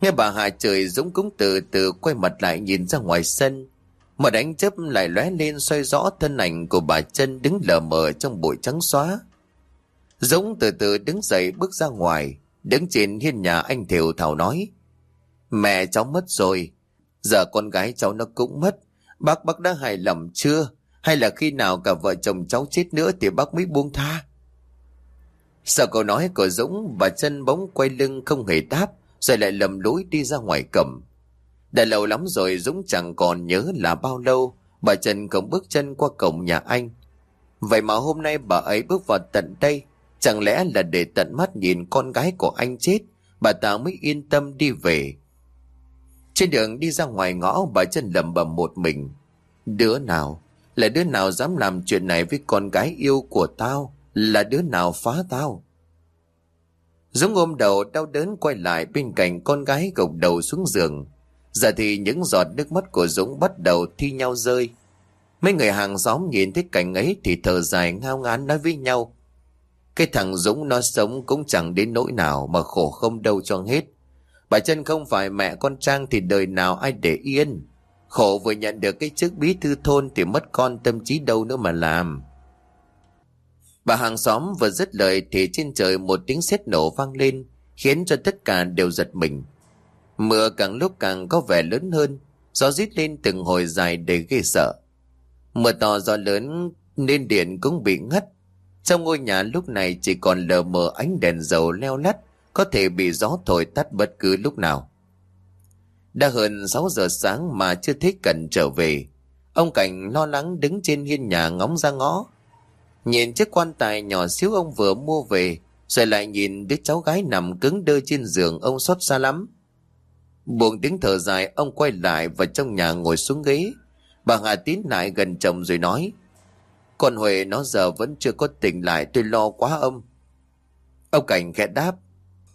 Nghe bà Hạ trời Dũng cúng từ từ quay mặt lại nhìn ra ngoài sân. Mà ánh chớp lại lóe lên xoay rõ thân ảnh của bà chân đứng lờ mờ trong bụi trắng xóa. Dũng từ từ đứng dậy bước ra ngoài, đứng trên hiên nhà anh Thiều Thảo nói. Mẹ cháu mất rồi, giờ con gái cháu nó cũng mất. Bác bác đã hài lòng chưa? Hay là khi nào cả vợ chồng cháu chết nữa thì bác mới buông tha? Sợ câu nói của Dũng, bà chân bóng quay lưng không hề đáp, rồi lại lầm lối đi ra ngoài cầm. Đã lâu lắm rồi Dũng chẳng còn nhớ là bao lâu, bà Trần cũng bước chân qua cổng nhà anh. Vậy mà hôm nay bà ấy bước vào tận đây, chẳng lẽ là để tận mắt nhìn con gái của anh chết, bà ta mới yên tâm đi về. Trên đường đi ra ngoài ngõ bà chân lầm bầm một mình. Đứa nào? Là đứa nào dám làm chuyện này với con gái yêu của tao? Là đứa nào phá tao? Dũng ôm đầu đau đớn quay lại bên cạnh con gái gục đầu xuống giường. Giờ thì những giọt nước mắt của Dũng bắt đầu thi nhau rơi. Mấy người hàng xóm nhìn thấy cảnh ấy thì thở dài ngao ngán nói với nhau. Cái thằng Dũng nó sống cũng chẳng đến nỗi nào mà khổ không đâu cho hết. Bà chân không phải mẹ con Trang thì đời nào ai để yên. Khổ vừa nhận được cái chức bí thư thôn thì mất con tâm trí đâu nữa mà làm. Bà hàng xóm vừa dứt lời thì trên trời một tiếng sét nổ vang lên, khiến cho tất cả đều giật mình. Mưa càng lúc càng có vẻ lớn hơn, gió rít lên từng hồi dài để ghê sợ. Mưa to gió lớn nên điện cũng bị ngắt. Trong ngôi nhà lúc này chỉ còn lờ mờ ánh đèn dầu leo lắt, có thể bị gió thổi tắt bất cứ lúc nào. Đã hơn 6 giờ sáng mà chưa thấy Cần trở về. Ông Cảnh lo lắng đứng trên hiên nhà ngóng ra ngõ. Nhìn chiếc quan tài nhỏ xíu ông vừa mua về, rồi lại nhìn đứa cháu gái nằm cứng đơ trên giường ông xót xa lắm. Buồn tiếng thở dài ông quay lại và trong nhà ngồi xuống ghế. Bà Hà tín lại gần chồng rồi nói. Con Huệ nó giờ vẫn chưa có tỉnh lại tôi lo quá ông. Ông Cảnh khẽ đáp.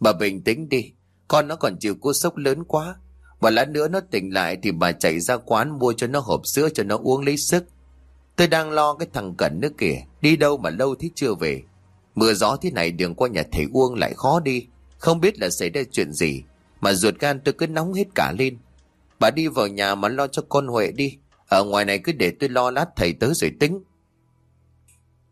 Bà bình tĩnh đi, con nó còn chịu cú sốc lớn quá. Và lát nữa nó tỉnh lại thì bà chạy ra quán mua cho nó hộp sữa cho nó uống lấy sức. Tôi đang lo cái thằng Cẩn nữa kìa, đi đâu mà lâu thế chưa về. Mưa gió thế này đường qua nhà thầy Uông lại khó đi, không biết là xảy ra chuyện gì. Mà ruột gan tôi cứ nóng hết cả lên. Bà đi vào nhà mà lo cho con Huệ đi, ở ngoài này cứ để tôi lo lát thầy tới rồi tính.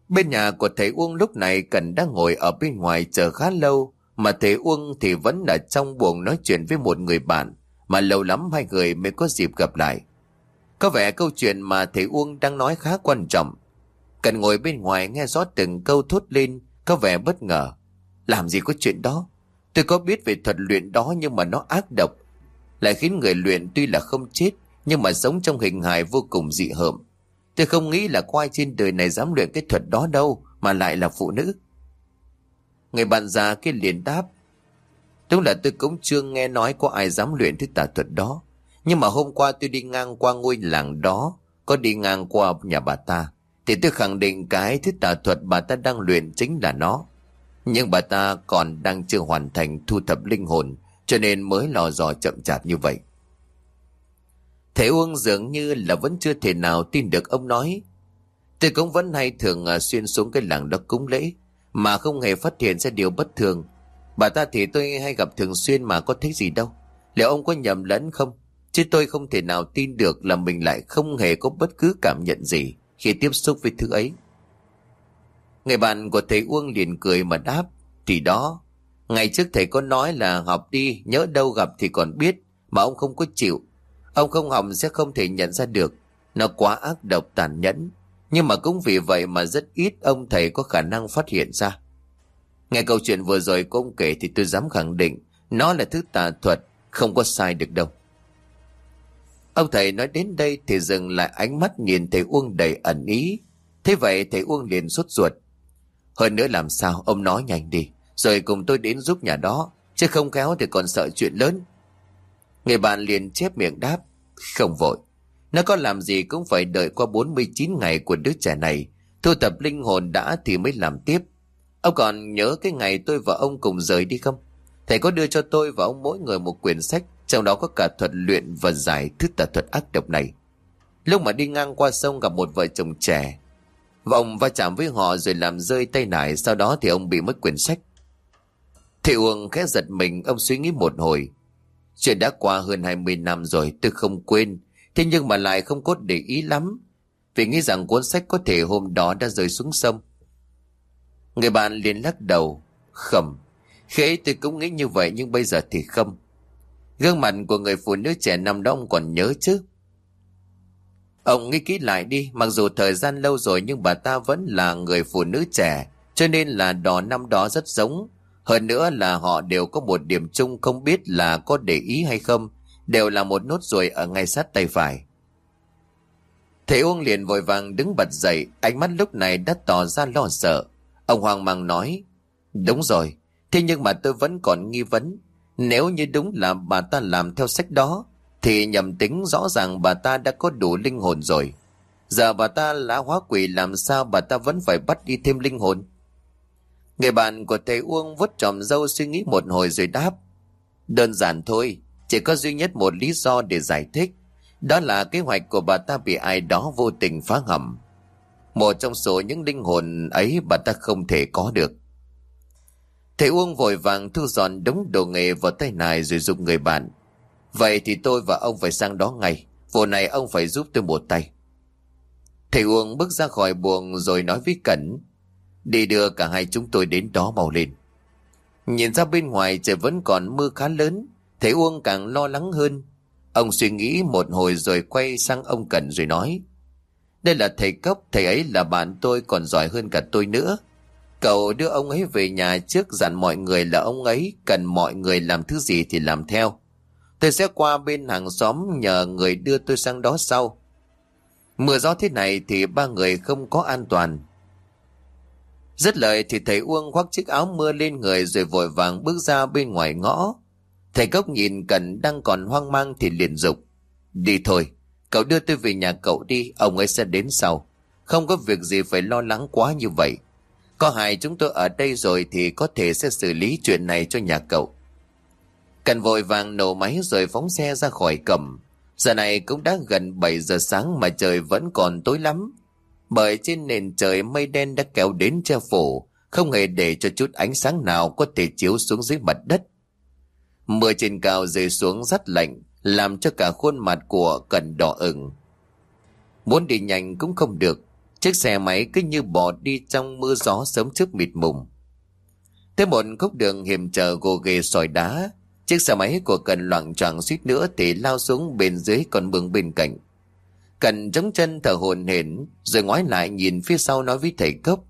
Bên nhà của thầy Uông lúc này Cần đang ngồi ở bên ngoài chờ khá lâu, mà thầy Uông thì vẫn ở trong buồng nói chuyện với một người bạn mà lâu lắm hai người mới có dịp gặp lại. Có vẻ câu chuyện mà thầy Uông đang nói khá quan trọng. Cần ngồi bên ngoài nghe rõ từng câu thốt lên, có vẻ bất ngờ. Làm gì có chuyện đó? Tôi có biết về thuật luyện đó nhưng mà nó ác độc. Lại khiến người luyện tuy là không chết, nhưng mà sống trong hình hài vô cùng dị hợm. Tôi không nghĩ là có ai trên đời này dám luyện cái thuật đó đâu, mà lại là phụ nữ. Người bạn già kia liền đáp. Đúng là tôi cũng chưa nghe nói có ai dám luyện thứ tà thuật đó. Nhưng mà hôm qua tôi đi ngang qua ngôi làng đó, có đi ngang qua nhà bà ta, thì tôi khẳng định cái thứ tà thuật bà ta đang luyện chính là nó. Nhưng bà ta còn đang chưa hoàn thành thu thập linh hồn, cho nên mới lò dò chậm chạp như vậy. Thầy Uông dường như là vẫn chưa thể nào tin được ông nói. Tôi cũng vẫn hay thường à, xuyên xuống cái làng đó cúng lễ, mà không hề phát hiện ra điều bất thường. Bà ta thì tôi hay gặp thường xuyên mà có thấy gì đâu. Liệu ông có nhầm lẫn không? Chứ tôi không thể nào tin được là mình lại không hề có bất cứ cảm nhận gì khi tiếp xúc với thứ ấy. Người bạn của thầy Uông liền cười mà đáp. Thì đó, ngày trước thầy có nói là học đi, nhớ đâu gặp thì còn biết, mà ông không có chịu. Ông không hỏng sẽ không thể nhận ra được. Nó quá ác độc tàn nhẫn. Nhưng mà cũng vì vậy mà rất ít ông thầy có khả năng phát hiện ra. Nghe câu chuyện vừa rồi của ông kể thì tôi dám khẳng định nó là thứ tà thuật, không có sai được đâu. Ông thầy nói đến đây thì dừng lại ánh mắt nhìn thầy Uông đầy ẩn ý. Thế vậy thầy Uông liền sốt ruột. Hơn nữa làm sao ông nói nhanh đi, rồi cùng tôi đến giúp nhà đó, chứ không khéo thì còn sợ chuyện lớn. Người bạn liền chép miệng đáp, không vội. Nó có làm gì cũng phải đợi qua 49 ngày của đứa trẻ này, thu tập linh hồn đã thì mới làm tiếp. Ông còn nhớ cái ngày tôi và ông cùng rời đi không? Thầy có đưa cho tôi và ông mỗi người một quyển sách, trong đó có cả thuật luyện và giải thức tà thuật ác độc này. Lúc mà đi ngang qua sông gặp một vợ chồng trẻ, và ông va chạm với họ rồi làm rơi tay nải, sau đó thì ông bị mất quyển sách. Thị Uông khẽ giật mình, ông suy nghĩ một hồi. Chuyện đã qua hơn 20 năm rồi, tôi không quên, thế nhưng mà lại không có để ý lắm, vì nghĩ rằng cuốn sách có thể hôm đó đã rơi xuống sông. Người bạn liền lắc đầu, khẩm. Khi tôi cũng nghĩ như vậy nhưng bây giờ thì không. Gương mặt của người phụ nữ trẻ năm đó ông còn nhớ chứ. Ông nghĩ kỹ lại đi, mặc dù thời gian lâu rồi nhưng bà ta vẫn là người phụ nữ trẻ, cho nên là đò năm đó rất giống. Hơn nữa là họ đều có một điểm chung không biết là có để ý hay không, đều là một nốt ruồi ở ngay sát tay phải. Thầy Uông liền vội vàng đứng bật dậy, ánh mắt lúc này đã tỏ ra lo sợ. Ông hoang mang nói, đúng rồi, thế nhưng mà tôi vẫn còn nghi vấn. Nếu như đúng là bà ta làm theo sách đó, thì nhầm tính rõ ràng bà ta đã có đủ linh hồn rồi. Giờ bà ta lá hóa quỷ làm sao bà ta vẫn phải bắt đi thêm linh hồn? Người bạn của thầy Uông vứt tròm dâu suy nghĩ một hồi rồi đáp. Đơn giản thôi, chỉ có duy nhất một lý do để giải thích. Đó là kế hoạch của bà ta bị ai đó vô tình phá hầm. Một trong số những linh hồn ấy bà ta không thể có được. Thầy Uông vội vàng thu dọn đống đồ nghề vào tay này rồi giúp người bạn. Vậy thì tôi và ông phải sang đó ngay. Vụ này ông phải giúp tôi một tay. Thầy Uông bước ra khỏi buồng rồi nói với Cẩn. Đi đưa cả hai chúng tôi đến đó mau lên. Nhìn ra bên ngoài trời vẫn còn mưa khá lớn. Thầy Uông càng lo lắng hơn. Ông suy nghĩ một hồi rồi quay sang ông Cần rồi nói. Đây là thầy cấp, thầy ấy là bạn tôi còn giỏi hơn cả tôi nữa. Cậu đưa ông ấy về nhà trước dặn mọi người là ông ấy cần mọi người làm thứ gì thì làm theo. Tôi sẽ qua bên hàng xóm nhờ người đưa tôi sang đó sau. Mưa gió thế này thì ba người không có an toàn. Rất lời thì thầy Uông khoác chiếc áo mưa lên người rồi vội vàng bước ra bên ngoài ngõ. Thầy Cốc nhìn Cần đang còn hoang mang thì liền dục Đi thôi, cậu đưa tôi về nhà cậu đi, ông ấy sẽ đến sau. Không có việc gì phải lo lắng quá như vậy. Có hai chúng tôi ở đây rồi thì có thể sẽ xử lý chuyện này cho nhà cậu. Cần vội vàng nổ máy rồi phóng xe ra khỏi cầm. Giờ này cũng đã gần 7 giờ sáng mà trời vẫn còn tối lắm. Bởi trên nền trời mây đen đã kéo đến che phủ, không hề để cho chút ánh sáng nào có thể chiếu xuống dưới mặt đất. Mưa trên cao rơi xuống rất lạnh, làm cho cả khuôn mặt của Cần đỏ ửng. Muốn đi nhanh cũng không được, chiếc xe máy cứ như bò đi trong mưa gió sớm trước mịt mùng. Tới một khúc đường hiểm trở gồ ghề sỏi đá, Chiếc xe máy của Cần loạn choạng suýt nữa thì lao xuống bên dưới con mương bên cạnh. Cần chống chân thở hồn hển rồi ngoái lại nhìn phía sau nói với thầy cốc.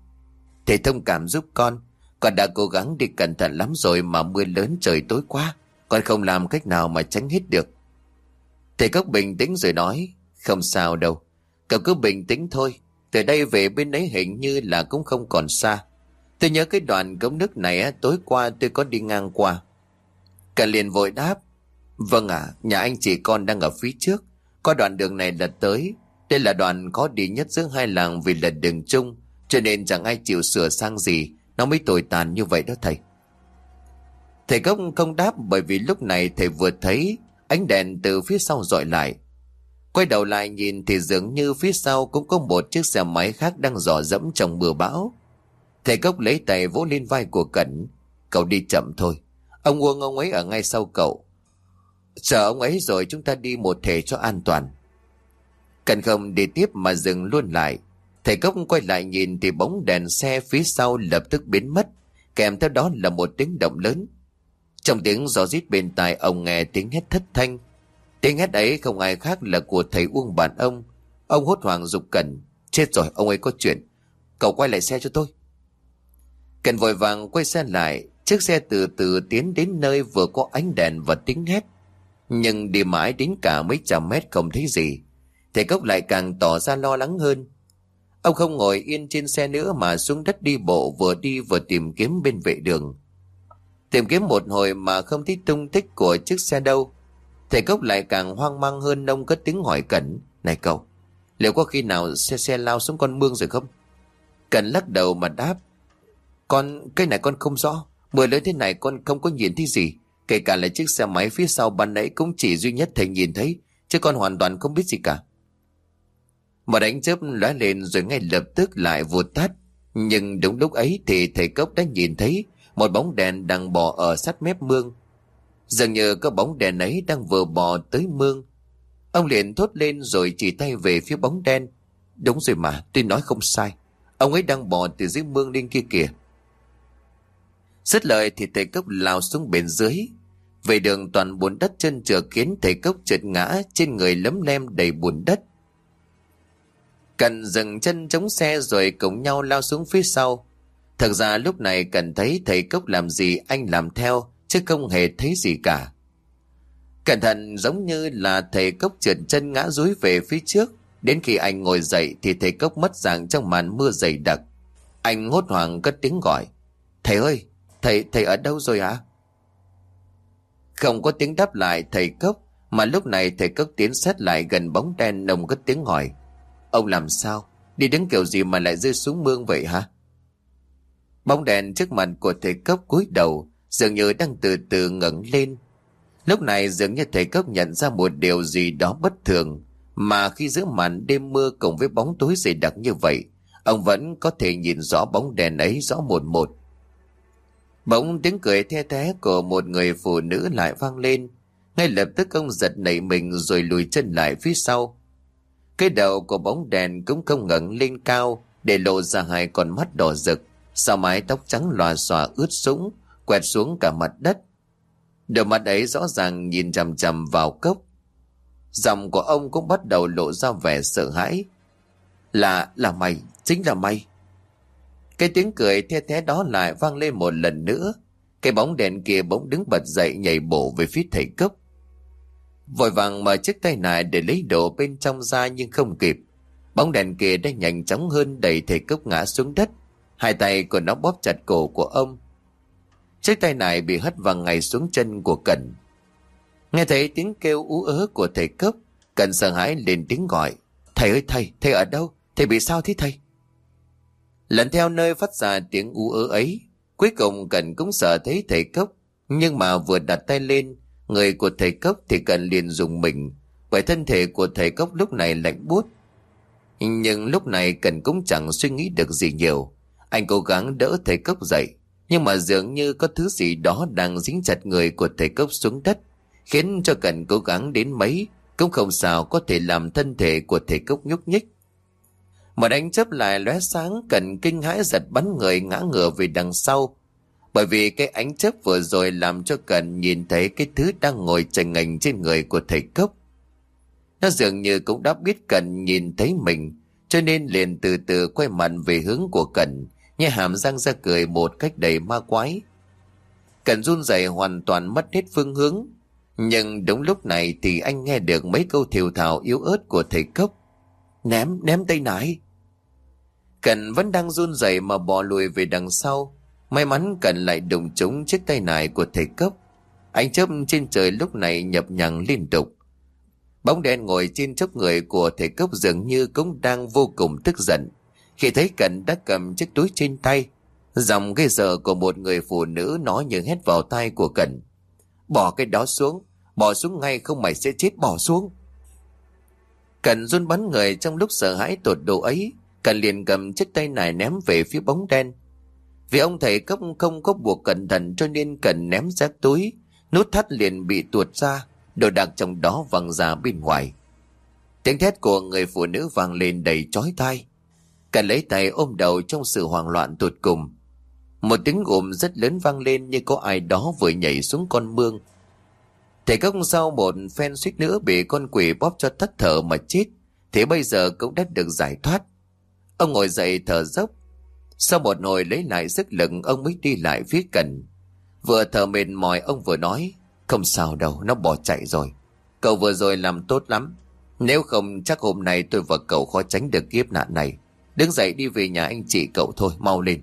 Thầy thông cảm giúp con. Con đã cố gắng đi cẩn thận lắm rồi mà mưa lớn trời tối quá. Con không làm cách nào mà tránh hết được. Thầy cốc bình tĩnh rồi nói. Không sao đâu. Cậu cứ bình tĩnh thôi. Từ đây về bên ấy hình như là cũng không còn xa. Tôi nhớ cái đoạn cống nước này tối qua tôi có đi ngang qua. Cả liền vội đáp. Vâng ạ, nhà anh chị con đang ở phía trước. Có đoạn đường này là tới. Đây là đoạn khó đi nhất giữa hai làng vì là đường chung. Cho nên chẳng ai chịu sửa sang gì. Nó mới tồi tàn như vậy đó thầy. Thầy cốc không đáp bởi vì lúc này thầy vừa thấy ánh đèn từ phía sau dọi lại. Quay đầu lại nhìn thì dường như phía sau cũng có một chiếc xe máy khác đang dò dẫm trong mưa bão. Thầy cốc lấy tay vỗ lên vai của Cẩn. Cậu đi chậm thôi. Ông Uông ông ấy ở ngay sau cậu. Chờ ông ấy rồi chúng ta đi một thể cho an toàn. Cần không đi tiếp mà dừng luôn lại. Thầy cốc quay lại nhìn thì bóng đèn xe phía sau lập tức biến mất. Kèm theo đó là một tiếng động lớn. Trong tiếng gió rít bên tai ông nghe tiếng hét thất thanh. Tiếng hét ấy không ai khác là của thầy Uông bạn ông. Ông hốt hoảng dục cần. Chết rồi, ông ấy có chuyện. Cậu quay lại xe cho tôi. Cần vội vàng quay xe lại. Chiếc xe từ từ tiến đến nơi vừa có ánh đèn và tiếng hét. Nhưng đi mãi đến cả mấy trăm mét không thấy gì. Thầy Cốc lại càng tỏ ra lo lắng hơn. Ông không ngồi yên trên xe nữa mà xuống đất đi bộ vừa đi vừa tìm kiếm bên vệ đường. Tìm kiếm một hồi mà không thấy tung tích của chiếc xe đâu. Thầy Cốc lại càng hoang mang hơn ông cất tiếng hỏi Cẩn. Này cậu, liệu có khi nào xe xe lao xuống con mương rồi không? Cẩn lắc đầu mà đáp. Con, cái này con không rõ. Mưa lớn thế này con không có nhìn thấy gì. Kể cả là chiếc xe máy phía sau ban nãy cũng chỉ duy nhất thầy nhìn thấy. Chứ con hoàn toàn không biết gì cả. Một đánh chớp lóe lên rồi ngay lập tức lại vụt tắt. Nhưng đúng lúc ấy thì thầy Cốc đã nhìn thấy một bóng đèn đang bò ở sát mép mương. Dường như có bóng đèn ấy đang vừa bò tới mương. Ông liền thốt lên rồi chỉ tay về phía bóng đen. Đúng rồi mà, tôi nói không sai. Ông ấy đang bò từ dưới mương lên kia kìa. Rất lời thì thầy cốc lao xuống bên dưới. Về đường toàn bùn đất chân trượt khiến thầy cốc trượt ngã trên người lấm lem đầy bùn đất. Cần dừng chân chống xe rồi cùng nhau lao xuống phía sau. Thật ra lúc này cần thấy thầy cốc làm gì anh làm theo chứ không hề thấy gì cả. Cẩn thận giống như là thầy cốc trượt chân ngã rúi về phía trước. Đến khi anh ngồi dậy thì thầy cốc mất dạng trong màn mưa dày đặc. Anh hốt hoảng cất tiếng gọi. Thầy ơi, thầy, thầy ở đâu rồi à Không có tiếng đáp lại thầy cốc, mà lúc này thầy cốc tiến sát lại gần bóng đen nồng cất tiếng hỏi. Ông làm sao? Đi đứng kiểu gì mà lại rơi xuống mương vậy hả? Bóng đèn trước mặt của thầy cốc cúi đầu, dường như đang từ từ ngẩng lên. Lúc này dường như thầy cốc nhận ra một điều gì đó bất thường, mà khi giữa màn đêm mưa cùng với bóng tối dày đặc như vậy, ông vẫn có thể nhìn rõ bóng đèn ấy rõ một một. Bỗng tiếng cười the thế của một người phụ nữ lại vang lên. Ngay lập tức ông giật nảy mình rồi lùi chân lại phía sau. Cái đầu của bóng đèn cũng không ngẩng lên cao để lộ ra hai con mắt đỏ rực. Sau mái tóc trắng lòa xòa ướt sũng, quẹt xuống cả mặt đất. Đôi mắt ấy rõ ràng nhìn chằm chằm vào cốc. Giọng của ông cũng bắt đầu lộ ra vẻ sợ hãi. Là, là mày, chính là mày. Cái tiếng cười the thế đó lại vang lên một lần nữa. Cái bóng đèn kia bỗng đứng bật dậy nhảy bổ về phía thầy cấp. Vội vàng mở chiếc tay này để lấy đồ bên trong ra nhưng không kịp. Bóng đèn kia đã nhanh chóng hơn đẩy thầy cấp ngã xuống đất. Hai tay của nó bóp chặt cổ của ông. Chiếc tay này bị hất văng ngay xuống chân của Cẩn. Nghe thấy tiếng kêu ú ớ của thầy cấp, Cẩn sợ hãi lên tiếng gọi. Thầy ơi thầy, thầy ở đâu? Thầy bị sao thế thầy? Lần theo nơi phát ra tiếng ú ớ ấy, cuối cùng Cẩn cũng sợ thấy thầy cốc. Nhưng mà vừa đặt tay lên, người của thầy cốc thì Cẩn liền dùng mình, bởi thân thể của thầy cốc lúc này lạnh buốt. Nhưng lúc này Cẩn cũng chẳng suy nghĩ được gì nhiều. Anh cố gắng đỡ thầy cốc dậy, nhưng mà dường như có thứ gì đó đang dính chặt người của thầy cốc xuống đất, khiến cho Cẩn cố gắng đến mấy, cũng không sao có thể làm thân thể của thầy cốc nhúc nhích. Một ánh chớp lại lóe sáng cần kinh hãi giật bắn người ngã ngửa về đằng sau. Bởi vì cái ánh chớp vừa rồi làm cho Cần nhìn thấy cái thứ đang ngồi trành ngành trên người của thầy cốc. Nó dường như cũng đã biết Cần nhìn thấy mình, cho nên liền từ từ quay mặt về hướng của Cần, nhai hàm răng ra cười một cách đầy ma quái. Cần run rẩy hoàn toàn mất hết phương hướng. Nhưng đúng lúc này thì anh nghe được mấy câu thiều thào yếu ớt của thầy cốc. Ném, ném tay nải. Cận vẫn đang run rẩy mà bỏ lùi về đằng sau. May mắn Cận lại đụng trúng chiếc tay nải của thầy cấp. Ánh chớp trên trời lúc này nhập nhằng liên tục. Bóng đen ngồi trên chốc người của thầy cấp dường như cũng đang vô cùng tức giận. Khi thấy Cận đã cầm chiếc túi trên tay, Dòng gây sợ của một người phụ nữ nói như hét vào tay của Cận. Bỏ cái đó xuống, bỏ xuống ngay không mày sẽ chết bỏ xuống. Cận run bắn người trong lúc sợ hãi tột độ ấy, Cần liền cầm chiếc tay này ném về phía bóng đen. Vì ông thầy cấp không có buộc cẩn thận cho nên Cần ném rác túi, nút thắt liền bị tuột ra, đồ đạc trong đó văng ra bên ngoài. Tiếng thét của người phụ nữ vang lên đầy chói tai. Cần lấy tay ôm đầu trong sự hoảng loạn tụt cùng. Một tiếng gồm rất lớn vang lên như có ai đó vừa nhảy xuống con mương. Thầy cốc sau một phen suýt nữa bị con quỷ bóp cho thất thở mà chết, thế bây giờ cũng đã được giải thoát. Ông ngồi dậy thở dốc. Sau một hồi lấy lại sức lực ông mới đi lại phía cần. Vừa thở mệt mỏi ông vừa nói, không sao đâu, nó bỏ chạy rồi. Cậu vừa rồi làm tốt lắm. Nếu không chắc hôm nay tôi và cậu khó tránh được kiếp nạn này. Đứng dậy đi về nhà anh chị cậu thôi, mau lên.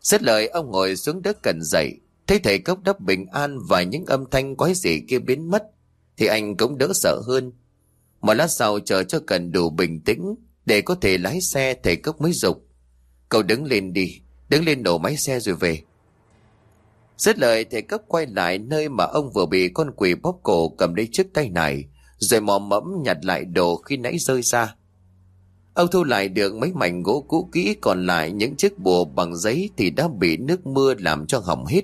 Xét lời ông ngồi xuống đất cần dậy, thấy thầy cốc đắp bình an và những âm thanh quái dị kia biến mất, thì anh cũng đỡ sợ hơn. Một lát sau chờ cho cần đủ bình tĩnh để có thể lái xe thầy cốc mới dục. Cậu đứng lên đi, đứng lên nổ máy xe rồi về. Dứt lời thầy cốc quay lại nơi mà ông vừa bị con quỷ bóp cổ cầm lấy chiếc tay này, rồi mò mẫm nhặt lại đồ khi nãy rơi ra. Ông thu lại được mấy mảnh gỗ cũ kỹ còn lại những chiếc bùa bằng giấy thì đã bị nước mưa làm cho hỏng hết.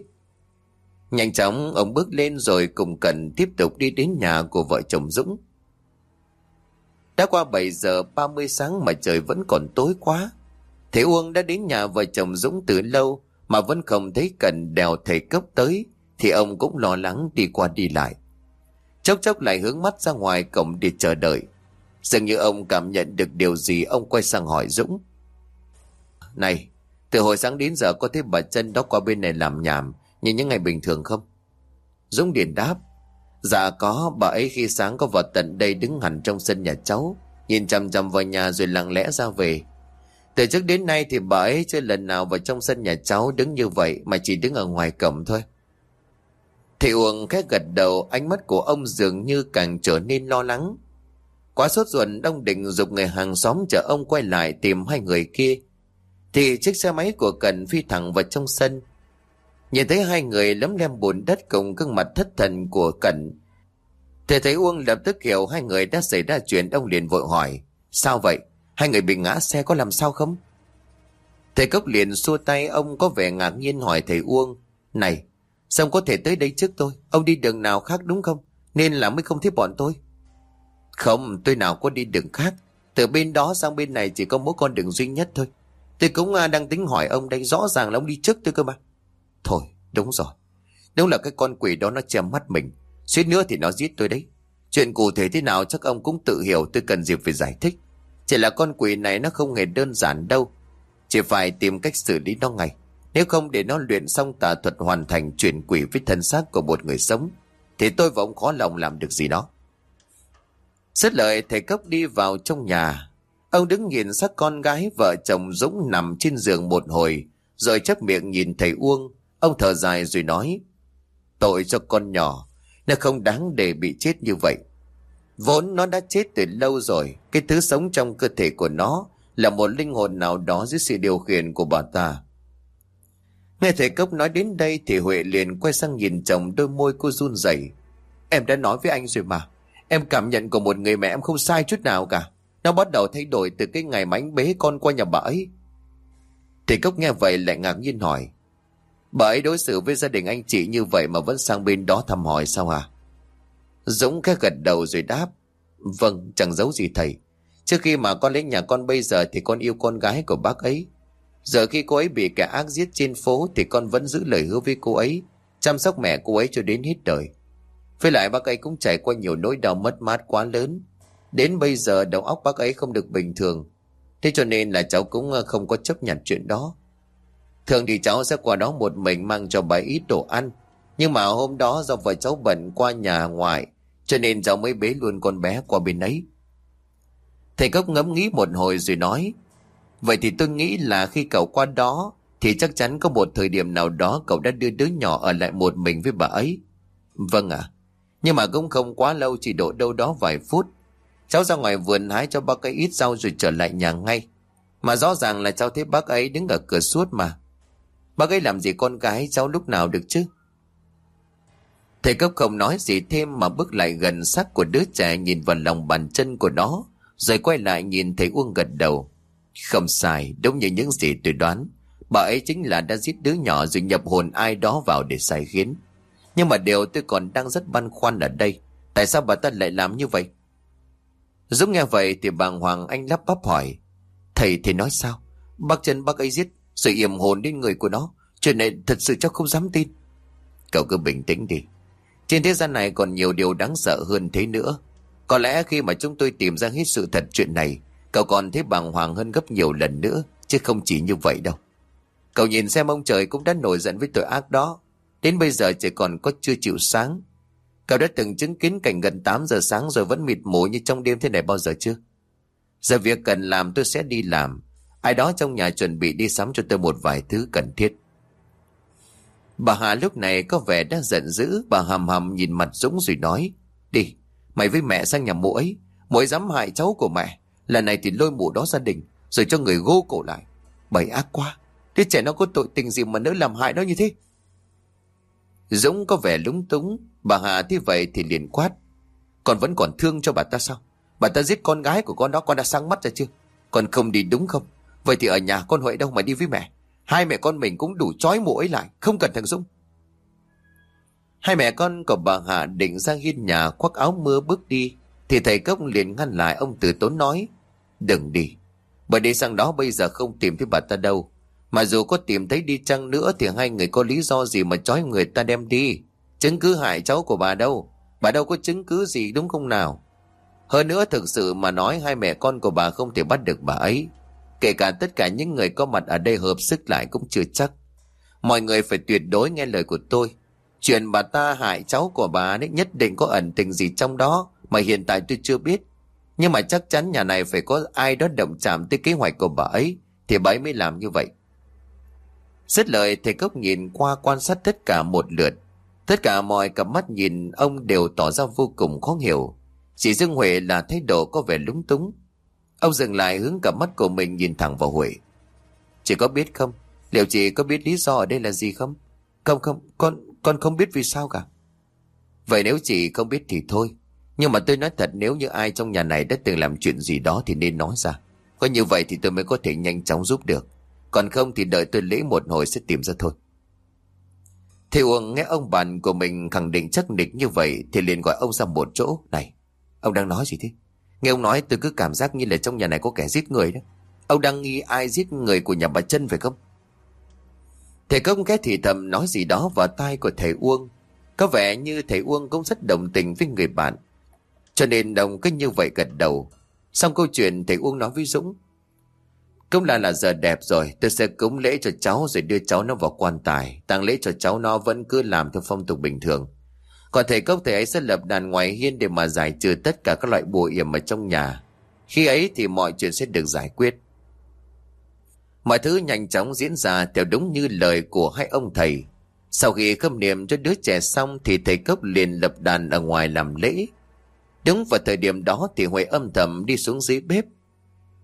Nhanh chóng ông bước lên rồi cùng Cần tiếp tục đi đến nhà của vợ chồng Dũng. Đã qua 7 giờ 30 sáng mà trời vẫn còn tối quá. Thế Uông đã đến nhà vợ chồng Dũng từ lâu mà vẫn không thấy Cần đèo thầy cấp tới thì ông cũng lo lắng đi qua đi lại. Chốc chốc lại hướng mắt ra ngoài cổng để chờ đợi. Dường như ông cảm nhận được điều gì ông quay sang hỏi Dũng. Này, từ hồi sáng đến giờ có thấy bà chân đó qua bên này làm nhảm như những ngày bình thường không? Dũng điền đáp. Dạ có, bà ấy khi sáng có vào tận đây đứng hẳn trong sân nhà cháu, nhìn chằm chằm vào nhà rồi lặng lẽ ra về. Từ trước đến nay thì bà ấy chưa lần nào vào trong sân nhà cháu đứng như vậy mà chỉ đứng ở ngoài cổng thôi. Thị Uông khẽ gật đầu, ánh mắt của ông dường như càng trở nên lo lắng. Quá sốt ruột đông định dục người hàng xóm chở ông quay lại tìm hai người kia. Thì chiếc xe máy của Cần phi thẳng vào trong sân. Nhìn thấy hai người lấm lem bùn đất cùng gương mặt thất thần của Cẩn. Thầy thấy Uông lập tức hiểu hai người đã xảy ra chuyện ông liền vội hỏi. Sao vậy? Hai người bị ngã xe có làm sao không? Thầy Cốc liền xua tay ông có vẻ ngạc nhiên hỏi thầy Uông. Này, sao ông có thể tới đây trước tôi? Ông đi đường nào khác đúng không? Nên là mới không thấy bọn tôi. Không, tôi nào có đi đường khác. Từ bên đó sang bên này chỉ có mỗi con đường duy nhất thôi. Tôi cũng à, đang tính hỏi ông đây rõ ràng là ông đi trước tôi cơ mà. Thôi, đúng rồi. Đúng là cái con quỷ đó nó che mắt mình. Suýt nữa thì nó giết tôi đấy. Chuyện cụ thể thế nào chắc ông cũng tự hiểu tôi cần dịp phải giải thích. Chỉ là con quỷ này nó không hề đơn giản đâu. Chỉ phải tìm cách xử lý nó ngay. Nếu không để nó luyện xong tà thuật hoàn thành chuyển quỷ với thân xác của một người sống, thì tôi và ông khó lòng làm được gì đó. Xét lời thầy cấp đi vào trong nhà. Ông đứng nhìn sắc con gái vợ chồng Dũng nằm trên giường một hồi, rồi chấp miệng nhìn thầy Uông. Ông thở dài rồi nói, tội cho con nhỏ, nó không đáng để bị chết như vậy. Vốn nó đã chết từ lâu rồi, cái thứ sống trong cơ thể của nó là một linh hồn nào đó dưới sự điều khiển của bà ta. Nghe thầy cốc nói đến đây thì Huệ liền quay sang nhìn chồng đôi môi cô run rẩy. Em đã nói với anh rồi mà, Em cảm nhận của một người mẹ em không sai chút nào cả. Nó bắt đầu thay đổi từ cái ngày mà anh bế con qua nhà bà ấy. thầy Cốc nghe vậy lại ngạc nhiên hỏi. Bà ấy đối xử với gia đình anh chị như vậy mà vẫn sang bên đó thăm hỏi sao à? Dũng khẽ gật đầu rồi đáp. Vâng, chẳng giấu gì thầy. Trước khi mà con lấy nhà con bây giờ thì con yêu con gái của bác ấy. Giờ khi cô ấy bị kẻ ác giết trên phố thì con vẫn giữ lời hứa với cô ấy, chăm sóc mẹ cô ấy cho đến hết đời. Với lại bác ấy cũng trải qua nhiều nỗi đau mất mát quá lớn. Đến bây giờ đầu óc bác ấy không được bình thường. Thế cho nên là cháu cũng ờ, không có chấp nhận chuyện đó. Thường thì cháu sẽ qua đó một mình mang cho bà ít đồ ăn. Nhưng mà hôm đó do vợ cháu bận qua nhà ngoại, cho nên cháu mới bế luôn con bé qua bên ấy. Thầy Cốc ngẫm nghĩ một hồi rồi nói, Vậy thì tôi nghĩ là khi cậu qua đó, Thì chắc chắn có một thời điểm nào đó Cậu đã đưa đứa nhỏ ở lại một mình với bà ấy. Vâng ạ. Nhưng mà cũng không quá lâu, Chỉ độ đâu đó vài phút. Cháu ra ngoài vườn hái cho bác ấy ít rau Rồi trở lại nhà ngay. Mà rõ ràng là cháu thấy bác ấy đứng ở cửa suốt mà. Bác ấy làm gì con gái cháu lúc nào được chứ Thầy cấp không nói gì thêm Mà bước lại gần sát của đứa trẻ Nhìn vào lòng bàn chân của nó Rồi quay lại nhìn thấy Uông gật đầu không sai, đúng như những gì tôi đoán. Bà ấy chính là đã giết đứa nhỏ rồi nhập hồn ai đó vào để sai khiến. Nhưng mà điều tôi còn đang rất băn khoăn ở đây. Tại sao bà ta lại làm như vậy? Dũng nghe vậy thì bàng hoàng anh lắp bắp hỏi. Thầy thì nói sao? Bác chân bác ấy giết sự yểm hồn đến người của nó. Chuyện này thật sự cháu không dám tin. Cậu cứ bình tĩnh đi. Trên thế gian này còn nhiều điều đáng sợ hơn thế nữa. Có lẽ khi mà chúng tôi tìm ra hết sự thật chuyện này, Cậu còn thấy bàng hoàng hơn gấp nhiều lần nữa, Chứ không chỉ như vậy đâu Cậu nhìn xem ông trời cũng đã nổi giận với tội ác đó Đến bây giờ chỉ còn có chưa chịu sáng Cậu đã từng chứng kiến cảnh gần 8 giờ sáng Rồi vẫn mịt mù như trong đêm thế này bao giờ chưa Giờ việc cần làm tôi sẽ đi làm Ai đó trong nhà chuẩn bị đi sắm cho tôi một vài thứ cần thiết. Bà Hà lúc này có vẻ đã giận dữ. Bà hầm hầm nhìn mặt Dũng rồi nói Đi, mày với mẹ sang nhà mụ ấy. Mụ ấy dám hại cháu của mẹ. Lần này thì lôi mụ đó gia đình Rồi cho người gô cổ lại. Bày ác quá Đứa trẻ nó có tội tình gì mà nỡ làm hại nó như thế? Dũng có vẻ lúng túng. Bà Hà thế vậy thì liền quát Con vẫn còn thương cho bà ta sao? Bà ta giết con gái của con đó con đã sáng mắt ra chưa? Con không đi đúng không? Vậy thì ở nhà con Huệ đâu mà đi với mẹ Hai mẹ con mình cũng đủ trói mụ ấy lại, Không cần thằng Dũng Hai mẹ con của bà Hà định ra hiên nhà khoác áo mưa bước đi, Thì thầy cốc liền ngăn lại ông từ tốn nói, Đừng đi. Bởi đi sang đó bây giờ không tìm thấy bà ta đâu. Mà dù có tìm thấy đi chăng nữa thì hai người có lý do gì mà trói người ta đem đi. Chứng cứ hại cháu của bà đâu. Bà đâu có chứng cứ gì, đúng không nào? Hơn nữa thực sự mà nói hai mẹ con của bà không thể bắt được bà ấy. Kể cả tất cả những người có mặt ở đây hợp sức lại cũng chưa chắc. Mọi người phải tuyệt đối nghe lời của tôi. Chuyện bà ta hại cháu của bà ấy nhất định có ẩn tình gì trong đó mà hiện tại tôi chưa biết. Nhưng mà chắc chắn nhà này phải có ai đó động chạm tới kế hoạch của bà ấy Thì bà ấy mới làm như vậy Xét lời, thầy cốc nhìn qua quan sát tất cả một lượt Tất cả mọi cặp mắt nhìn ông đều tỏ ra vô cùng khó hiểu Chỉ Dương Huệ là thái độ có vẻ lúng túng Ông dừng lại hướng cả mắt của mình nhìn thẳng vào Huệ Chị có biết không Liệu chị có biết lý do ở đây là gì không Không không Con con không biết vì sao cả Vậy nếu chị không biết thì thôi nhưng mà tôi nói thật nếu như ai trong nhà này đã từng làm chuyện gì đó thì nên nói ra. Có như vậy thì tôi mới có thể nhanh chóng giúp được. Còn không thì đợi tôi lấy một hồi sẽ tìm ra thôi. Thì Uông nghe ông bạn của mình khẳng định chắc nịch như vậy thì liền gọi ông ra một chỗ. Này, ông đang nói gì thế? Nghe ông nói tôi cứ cảm giác như là trong nhà này có kẻ giết người đó. Ông đang nghi ai giết người của nhà bà chân phải không? Thầy công ghé thì thầm nói gì đó vào tai của thầy Uông. Có vẻ như thầy Uông cũng rất đồng tình với người bạn. Cho nên đồng cứ như vậy gật đầu. Xong câu chuyện thầy Uông nói với Dũng. Cũng là là giờ đẹp rồi, tôi sẽ cúng lễ cho cháu rồi đưa cháu nó vào quan tài. tang lễ cho cháu nó vẫn cứ làm theo phong tục bình thường. Còn thầy cốc thầy ấy sẽ lập đàn ngoài hiên để mà giải trừ tất cả các loại bùa yểm ở trong nhà. Khi ấy thì mọi chuyện sẽ được giải quyết. Mọi thứ nhanh chóng diễn ra theo đúng như lời của hai ông thầy. Sau khi khâm niệm cho đứa trẻ xong thì thầy cốc liền lập đàn ở ngoài làm lễ. Đúng vào thời điểm đó thì Huệ âm thầm đi xuống dưới bếp.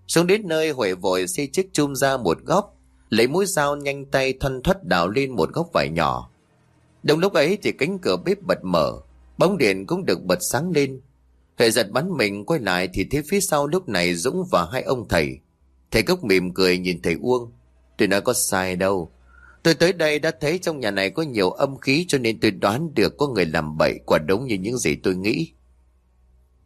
Xuống đến nơi Huệ vội xây chiếc chum ra một góc, lấy mũi dao nhanh tay thân thoát đào lên một góc vải nhỏ. Đồng lúc ấy thì cánh cửa bếp bật mở, bóng điện cũng được bật sáng lên. Huệ giật bắn mình quay lại thì thấy phía sau lúc này Dũng và hai ông thầy. Thầy cốc mỉm cười nhìn thầy Uông. Tôi nói có sai đâu. Tôi tới đây đã thấy trong nhà này có nhiều âm khí cho nên tôi đoán được có người làm bậy quả đúng như những gì tôi nghĩ.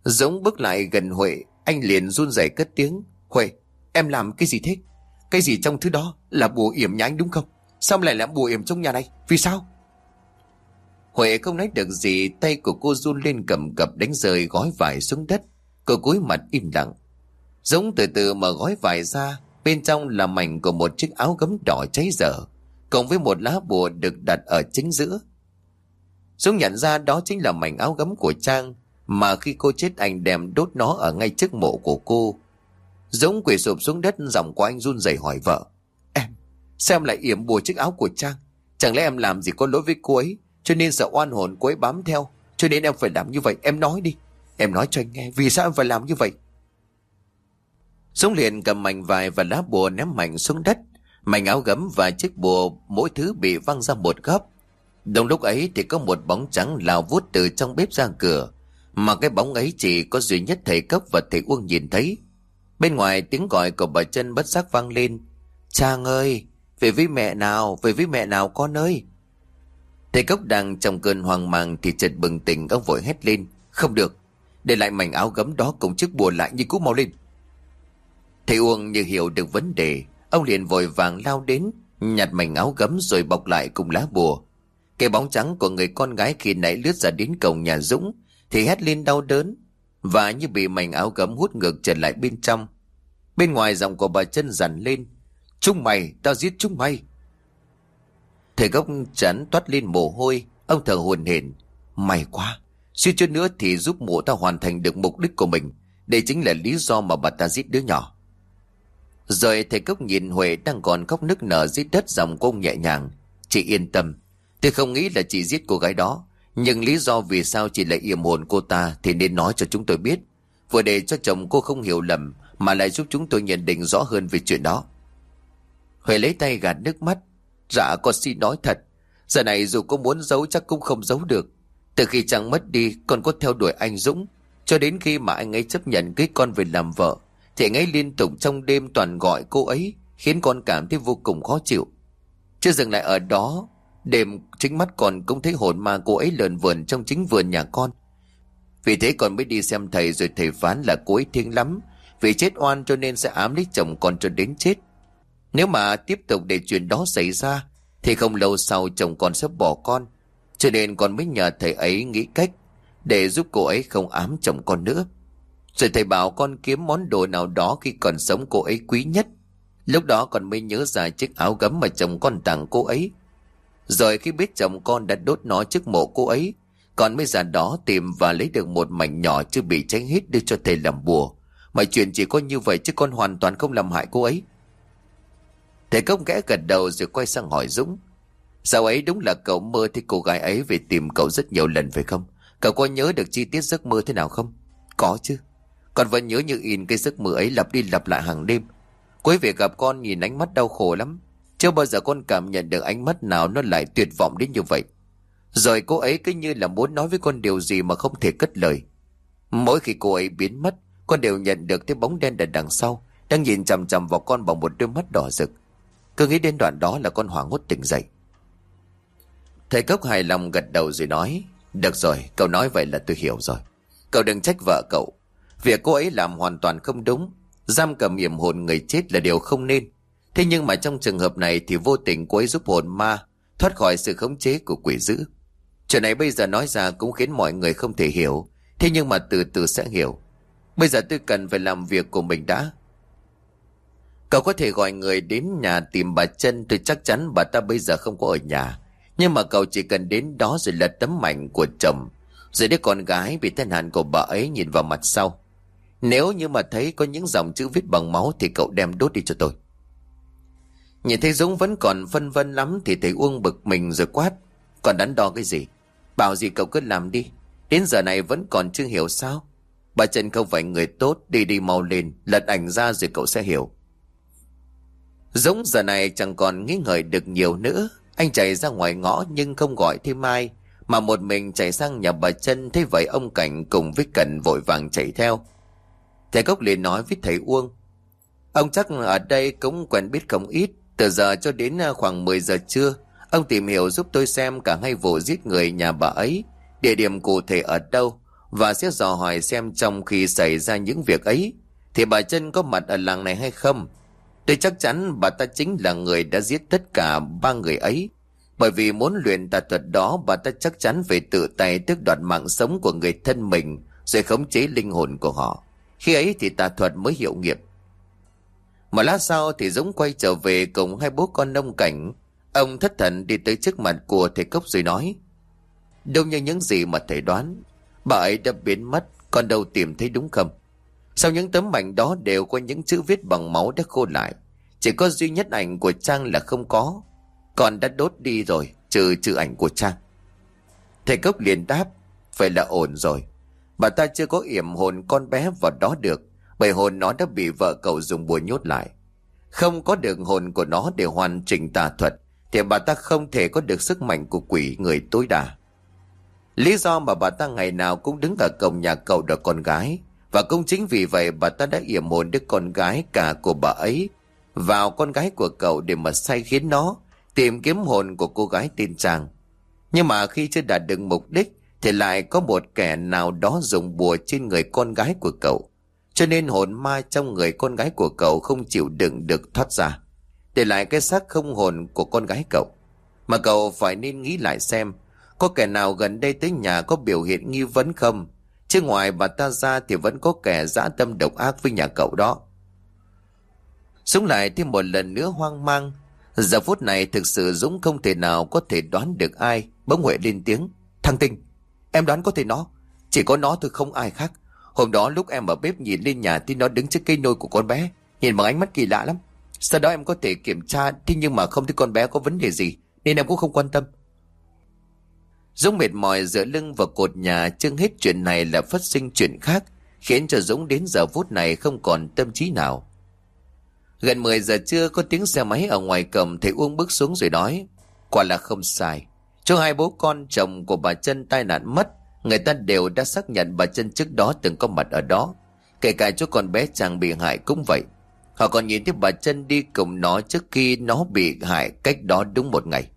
Dũng bước lại gần Huệ, anh liền run rẩy cất tiếng. Huệ, em làm cái gì thế? Cái gì trong thứ đó là bùa yểm nhà anh đúng không Sao lại làm bùa yểm trong nhà này Vì sao Huệ không nói được gì Tay của cô run lên cầm cập đánh rơi gói vải xuống đất. Cô cúi mặt im lặng. Dũng từ từ mở gói vải ra Bên trong là mảnh của một chiếc áo gấm đỏ cháy dở Cộng với một lá bùa được đặt ở chính giữa. Dũng nhận ra đó chính là mảnh áo gấm của Trang Mà khi cô chết anh đem đốt nó ở ngay trước mộ của cô. Dũng quỳ sụp xuống đất giọng của anh run rẩy hỏi vợ. Em, sao em lại yểm bùa chiếc áo của Trang. Chẳng lẽ em làm gì có lỗi với cô ấy? Cho nên sợ oan hồn cô ấy bám theo. Cho nên em phải làm như vậy. Em nói đi. Em nói cho anh nghe. Vì sao em phải làm như vậy? Dũng liền cầm mảnh vải và lá bùa ném mảnh xuống đất. Mảnh áo gấm và chiếc bùa, Mỗi thứ bị văng ra một góc. Đồng lúc ấy thì có một bóng trắng lao vút từ trong bếp ra cửa. Mà cái bóng ấy chỉ có duy nhất thầy cấp và thầy Uông nhìn thấy. Bên ngoài tiếng gọi của bà chân bất giác vang lên. Trang ơi, Về với mẹ nào? Về với mẹ nào con ơi? Thầy cốc đang trong cơn hoang mang Thì chợt bừng tỉnh ông vội hét lên. Không được Để lại mảnh áo gấm đó cùng chiếc bùa lại như cũ mau lên. Thầy Uông như hiểu được vấn đề Ông liền vội vàng lao đến Nhặt mảnh áo gấm rồi bọc lại cùng lá bùa. Cái bóng trắng của người con gái khi nãy lướt ra đến cổng nhà Dũng Thì hét lên đau đớn Và như bị mảnh áo gấm hút ngược trở lại bên trong. Bên ngoài giọng của bà chân dằn lên Chúng mày, tao giết chúng mày. Thầy gốc chắn toát lên mồ hôi, Ông thở hồn hển. May quá Suy chút nữa thì giúp mụ ta hoàn thành được mục đích của mình. Đây chính là lý do mà bà ta giết đứa nhỏ. Rồi thầy cốc nhìn Huệ đang còn khóc nức nở dưới đất dòng cô nhẹ nhàng. Chị yên tâm, Tôi không nghĩ là chị giết cô gái đó. Nhưng lý do vì sao chị lại yểm hồn cô ta Thì nên nói cho chúng tôi biết. Vừa để cho chồng cô không hiểu lầm, Mà lại giúp chúng tôi nhận định rõ hơn về chuyện đó. Huệ lấy tay gạt nước mắt Dạ con xin nói thật. Giờ này dù có muốn giấu chắc cũng không giấu được. Từ khi chàng mất đi, Con có theo đuổi anh Dũng. Cho đến khi mà anh ấy chấp nhận cưới con về làm vợ, Thì anh ấy liên tục trong đêm toàn gọi cô ấy, Khiến con cảm thấy vô cùng khó chịu. Chưa dừng lại ở đó, Đêm chính mắt còn cũng thấy hồn ma cô ấy lợn vườn trong chính vườn nhà con. Vì thế con mới đi xem thầy rồi thầy phán là cô ấy thiêng lắm. Vì chết oan cho nên sẽ ám lấy chồng con cho đến chết. Nếu mà tiếp tục để chuyện đó xảy ra, Thì không lâu sau chồng con sẽ bỏ con. Cho nên con mới nhờ thầy ấy nghĩ cách Để giúp cô ấy không ám chồng con nữa. Rồi thầy bảo con kiếm món đồ nào đó khi còn sống cô ấy quý nhất. Lúc đó con mới nhớ ra chiếc áo gấm mà chồng con tặng cô ấy. Rồi khi biết chồng con đã đốt nó trước mộ cô ấy, Con mới ra đó tìm và lấy được một mảnh nhỏ chưa bị cháy hết đưa cho thầy làm bùa. Mọi chuyện chỉ có như vậy chứ con hoàn toàn không làm hại cô ấy. Thầy công kẽ gật đầu rồi quay sang hỏi Dũng Sao ấy đúng là cậu mơ thấy cô gái ấy về tìm cậu rất nhiều lần phải không? Cậu có nhớ được chi tiết giấc mơ thế nào không? Có chứ Con vẫn nhớ như in cái giấc mơ ấy lặp đi lặp lại hàng đêm cuối về gặp con nhìn ánh mắt đau khổ lắm chưa bao giờ con cảm nhận được ánh mắt nào nó lại tuyệt vọng đến như vậy. Rồi cô ấy cứ như là muốn nói với con điều gì mà không thể cất lời. Mỗi khi cô ấy biến mất, con đều nhận được cái bóng đen ở đằng sau, đang nhìn chằm chằm vào con bằng một đôi mắt đỏ rực. Cứ nghĩ đến đoạn đó là con hoảng hốt tỉnh dậy. Thầy cốc hài lòng gật đầu rồi nói, được rồi, cậu nói vậy là tôi hiểu rồi. Cậu đừng trách vợ cậu. Việc cô ấy làm hoàn toàn không đúng. Giam cầm yểm hồn người chết là điều không nên. Thế nhưng mà trong trường hợp này thì vô tình cô ấy giúp hồn ma thoát khỏi sự khống chế của quỷ dữ. Chuyện này bây giờ nói ra cũng khiến mọi người không thể hiểu. Thế nhưng mà từ từ sẽ hiểu. Bây giờ tôi cần phải làm việc của mình đã. Cậu có thể gọi người đến nhà tìm bà chân tôi chắc chắn bà ta bây giờ không có ở nhà. Nhưng mà cậu chỉ cần đến đó rồi lật tấm mảnh của chồng. Rồi đứa con gái bị tai nạn của bà ấy nhìn vào mặt sau. Nếu như mà thấy có những dòng chữ viết bằng máu thì cậu đem đốt đi cho tôi. Nhìn thấy Dũng vẫn còn phân vân lắm Thì thấy Uông bực mình rồi quát Còn đắn đo cái gì Bảo gì cậu cứ làm đi Đến giờ này vẫn còn chưa hiểu sao Bà Trần không phải người tốt, Đi đi mau lên, Lật ảnh ra rồi cậu sẽ hiểu Dũng giờ này chẳng còn nghĩ ngợi được nhiều nữa. Anh chạy ra ngoài ngõ nhưng không gọi thêm ai Mà một mình chạy sang nhà bà Trân Thế vậy ông Cảnh cùng với Cẩn vội vàng chạy theo. Thầy Cốc liền nói với thầy Uông Ông chắc ở đây cũng quen biết không ít. Từ giờ cho đến à, khoảng 10 giờ trưa, ông tìm hiểu giúp tôi xem cả hai vụ giết người nhà bà ấy, địa điểm cụ thể ở đâu, và sẽ dò hỏi xem trong khi xảy ra những việc ấy, thì bà chân có mặt ở làng này hay không. Tôi chắc chắn bà ta chính là người đã giết tất cả ba người ấy. Bởi vì muốn luyện tà thuật đó bà ta chắc chắn phải tự tay tước đoạt mạng sống của người thân mình rồi khống chế linh hồn của họ. Khi ấy thì tà thuật mới hiệu nghiệp. mà lát sau thì Dũng quay trở về cùng hai bố con nông cảnh. Ông thất thần đi tới trước mặt của thầy cốc rồi nói. Đâu như những gì mà thầy đoán. Bà ấy đã biến mất, còn đâu tìm thấy đúng không? Sau những tấm ảnh đó đều có những chữ viết bằng máu đã khô lại. Chỉ có duy nhất ảnh của Trang là không có. Còn đã đốt đi rồi, trừ chữ ảnh của Trang. Thầy cốc liền đáp, vậy là ổn rồi. Bà ta chưa có yểm hồn con bé vào đó được, bởi hồn nó đã bị vợ cậu dùng bùa nhốt lại. Không có được hồn của nó để hoàn chỉnh tà thuật, thì bà ta không thể có được sức mạnh của quỷ người tối đa. Lý do mà bà ta ngày nào cũng đứng ở cổng nhà cậu đợi con gái, và cũng chính vì vậy bà ta đã yểm hồn đứa con gái cả của bà ấy vào con gái của cậu để mà say khiến nó, tìm kiếm hồn của cô gái tên Trang. Nhưng mà khi chưa đạt được mục đích, thì lại có một kẻ nào đó dùng bùa trên người con gái của cậu. Cho nên hồn ma trong người con gái của cậu không chịu đựng được thoát ra. Để lại cái xác không hồn của con gái cậu. Mà cậu phải nên nghĩ lại xem, có kẻ nào gần đây tới nhà có biểu hiện nghi vấn không? Chứ ngoài bà ta ra thì vẫn có kẻ dã tâm độc ác với nhà cậu đó. sống lại thêm một lần nữa hoang mang. Giờ phút này thực sự Dũng không thể nào có thể đoán được ai. Bỗng Huệ lên tiếng. Thằng Tinh, em đoán có thể nó. Chỉ có nó thôi không ai khác. Hôm đó lúc em ở bếp nhìn lên nhà thì nó đứng trước cây nôi của con bé. Nhìn bằng ánh mắt kỳ lạ lắm. Sau đó em có thể kiểm tra thế nhưng mà không thấy con bé có vấn đề gì. Nên em cũng không quan tâm. Dũng mệt mỏi dựa lưng vào cột nhà chưng hết chuyện này là phát sinh chuyện khác. Khiến cho Dũng đến giờ phút này không còn tâm trí nào. Gần 10 giờ trưa có tiếng xe máy ở ngoài cầm, thầy Uông bước xuống rồi nói. Quả là không sai. Cho hai bố con chồng của bà chân tai nạn mất, người ta đều đã xác nhận bà chân trước đó từng có mặt ở đó. Kể cả cho con bé chàng bị hại cũng vậy. Họ còn nhìn thấy bà chân đi cùng nó trước khi nó bị hại cách đó đúng một ngày.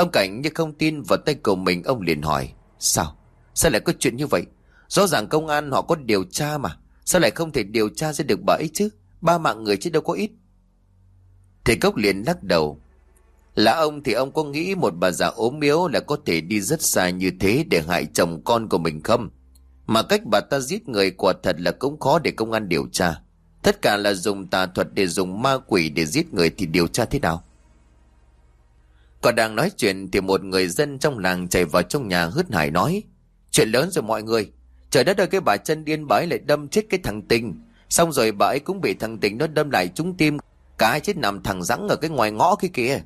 Ông Cảnh như không tin vào tay của mình, ông liền hỏi. Sao? Sao lại có chuyện như vậy? Rõ ràng công an họ có điều tra mà. Sao lại không thể điều tra ra được bà ấy chứ? Ba mạng người chứ đâu có ít. Thầy Cốc liền lắc đầu. Là ông thì ông có nghĩ một bà già ốm yếu là có thể đi rất xa như thế để hại chồng con của mình không? Mà cách bà ta giết người quả thật là cũng khó để công an điều tra. Tất cả là dùng tà thuật để dùng ma quỷ để giết người thì điều tra thế nào? Còn đang nói chuyện thì một người dân trong làng chạy vào trong nhà hứt hải nói. Chuyện lớn rồi mọi người. Trời đất ơi, cái bà chân điên bái lại đâm chết cái thằng tình. Xong rồi bà ấy cũng bị thằng tình nó đâm lại trúng tim. Cả hai chết nằm thẳng rắn ở cái ngoài ngõ kia kìa.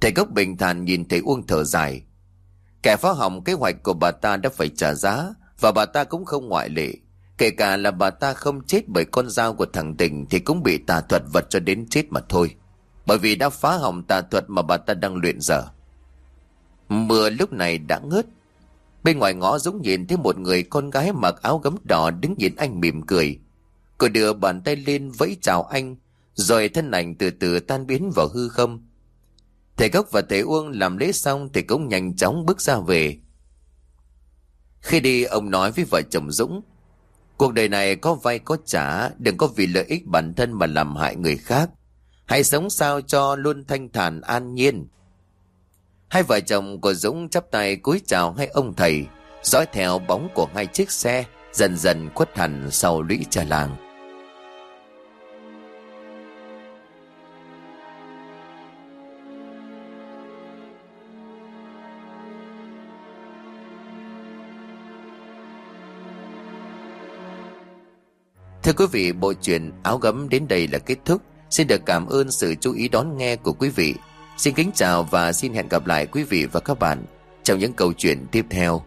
Thầy gốc bình thản nhìn thấy Uông thở dài. Kẻ phá hỏng kế hoạch của bà ta đã phải trả giá. Và bà ta cũng không ngoại lệ. Kể cả là bà ta không chết bởi con dao của thằng tình thì cũng bị tà thuật vật cho đến chết mà thôi. Bởi vì đã phá hỏng tà thuật mà bà ta đang luyện dở. Mưa lúc này đã ngớt. Bên ngoài ngõ Dũng nhìn thấy một người con gái mặc áo gấm đỏ đứng nhìn anh mỉm cười. Cô đưa bàn tay lên vẫy chào anh, rồi thân ảnh từ từ tan biến vào hư không. Thầy Gốc và thầy Uông làm lễ xong thì cũng nhanh chóng bước ra về. Khi đi ông nói với vợ chồng Dũng, cuộc đời này có vay có trả, đừng có vì lợi ích bản thân mà làm hại người khác. Hãy sống sao cho luôn thanh thản an nhiên. Hai vợ chồng của Dũng chắp tay cúi chào hai ông thầy, dõi theo bóng của hai chiếc xe, dần dần khuất hẳn sau lũy trà làng. Thưa quý vị, bộ truyện áo gấm đến đây là kết thúc. Xin được cảm ơn sự chú ý đón nghe của quý vị. Xin kính chào và xin hẹn gặp lại quý vị và các bạn trong những câu chuyện tiếp theo.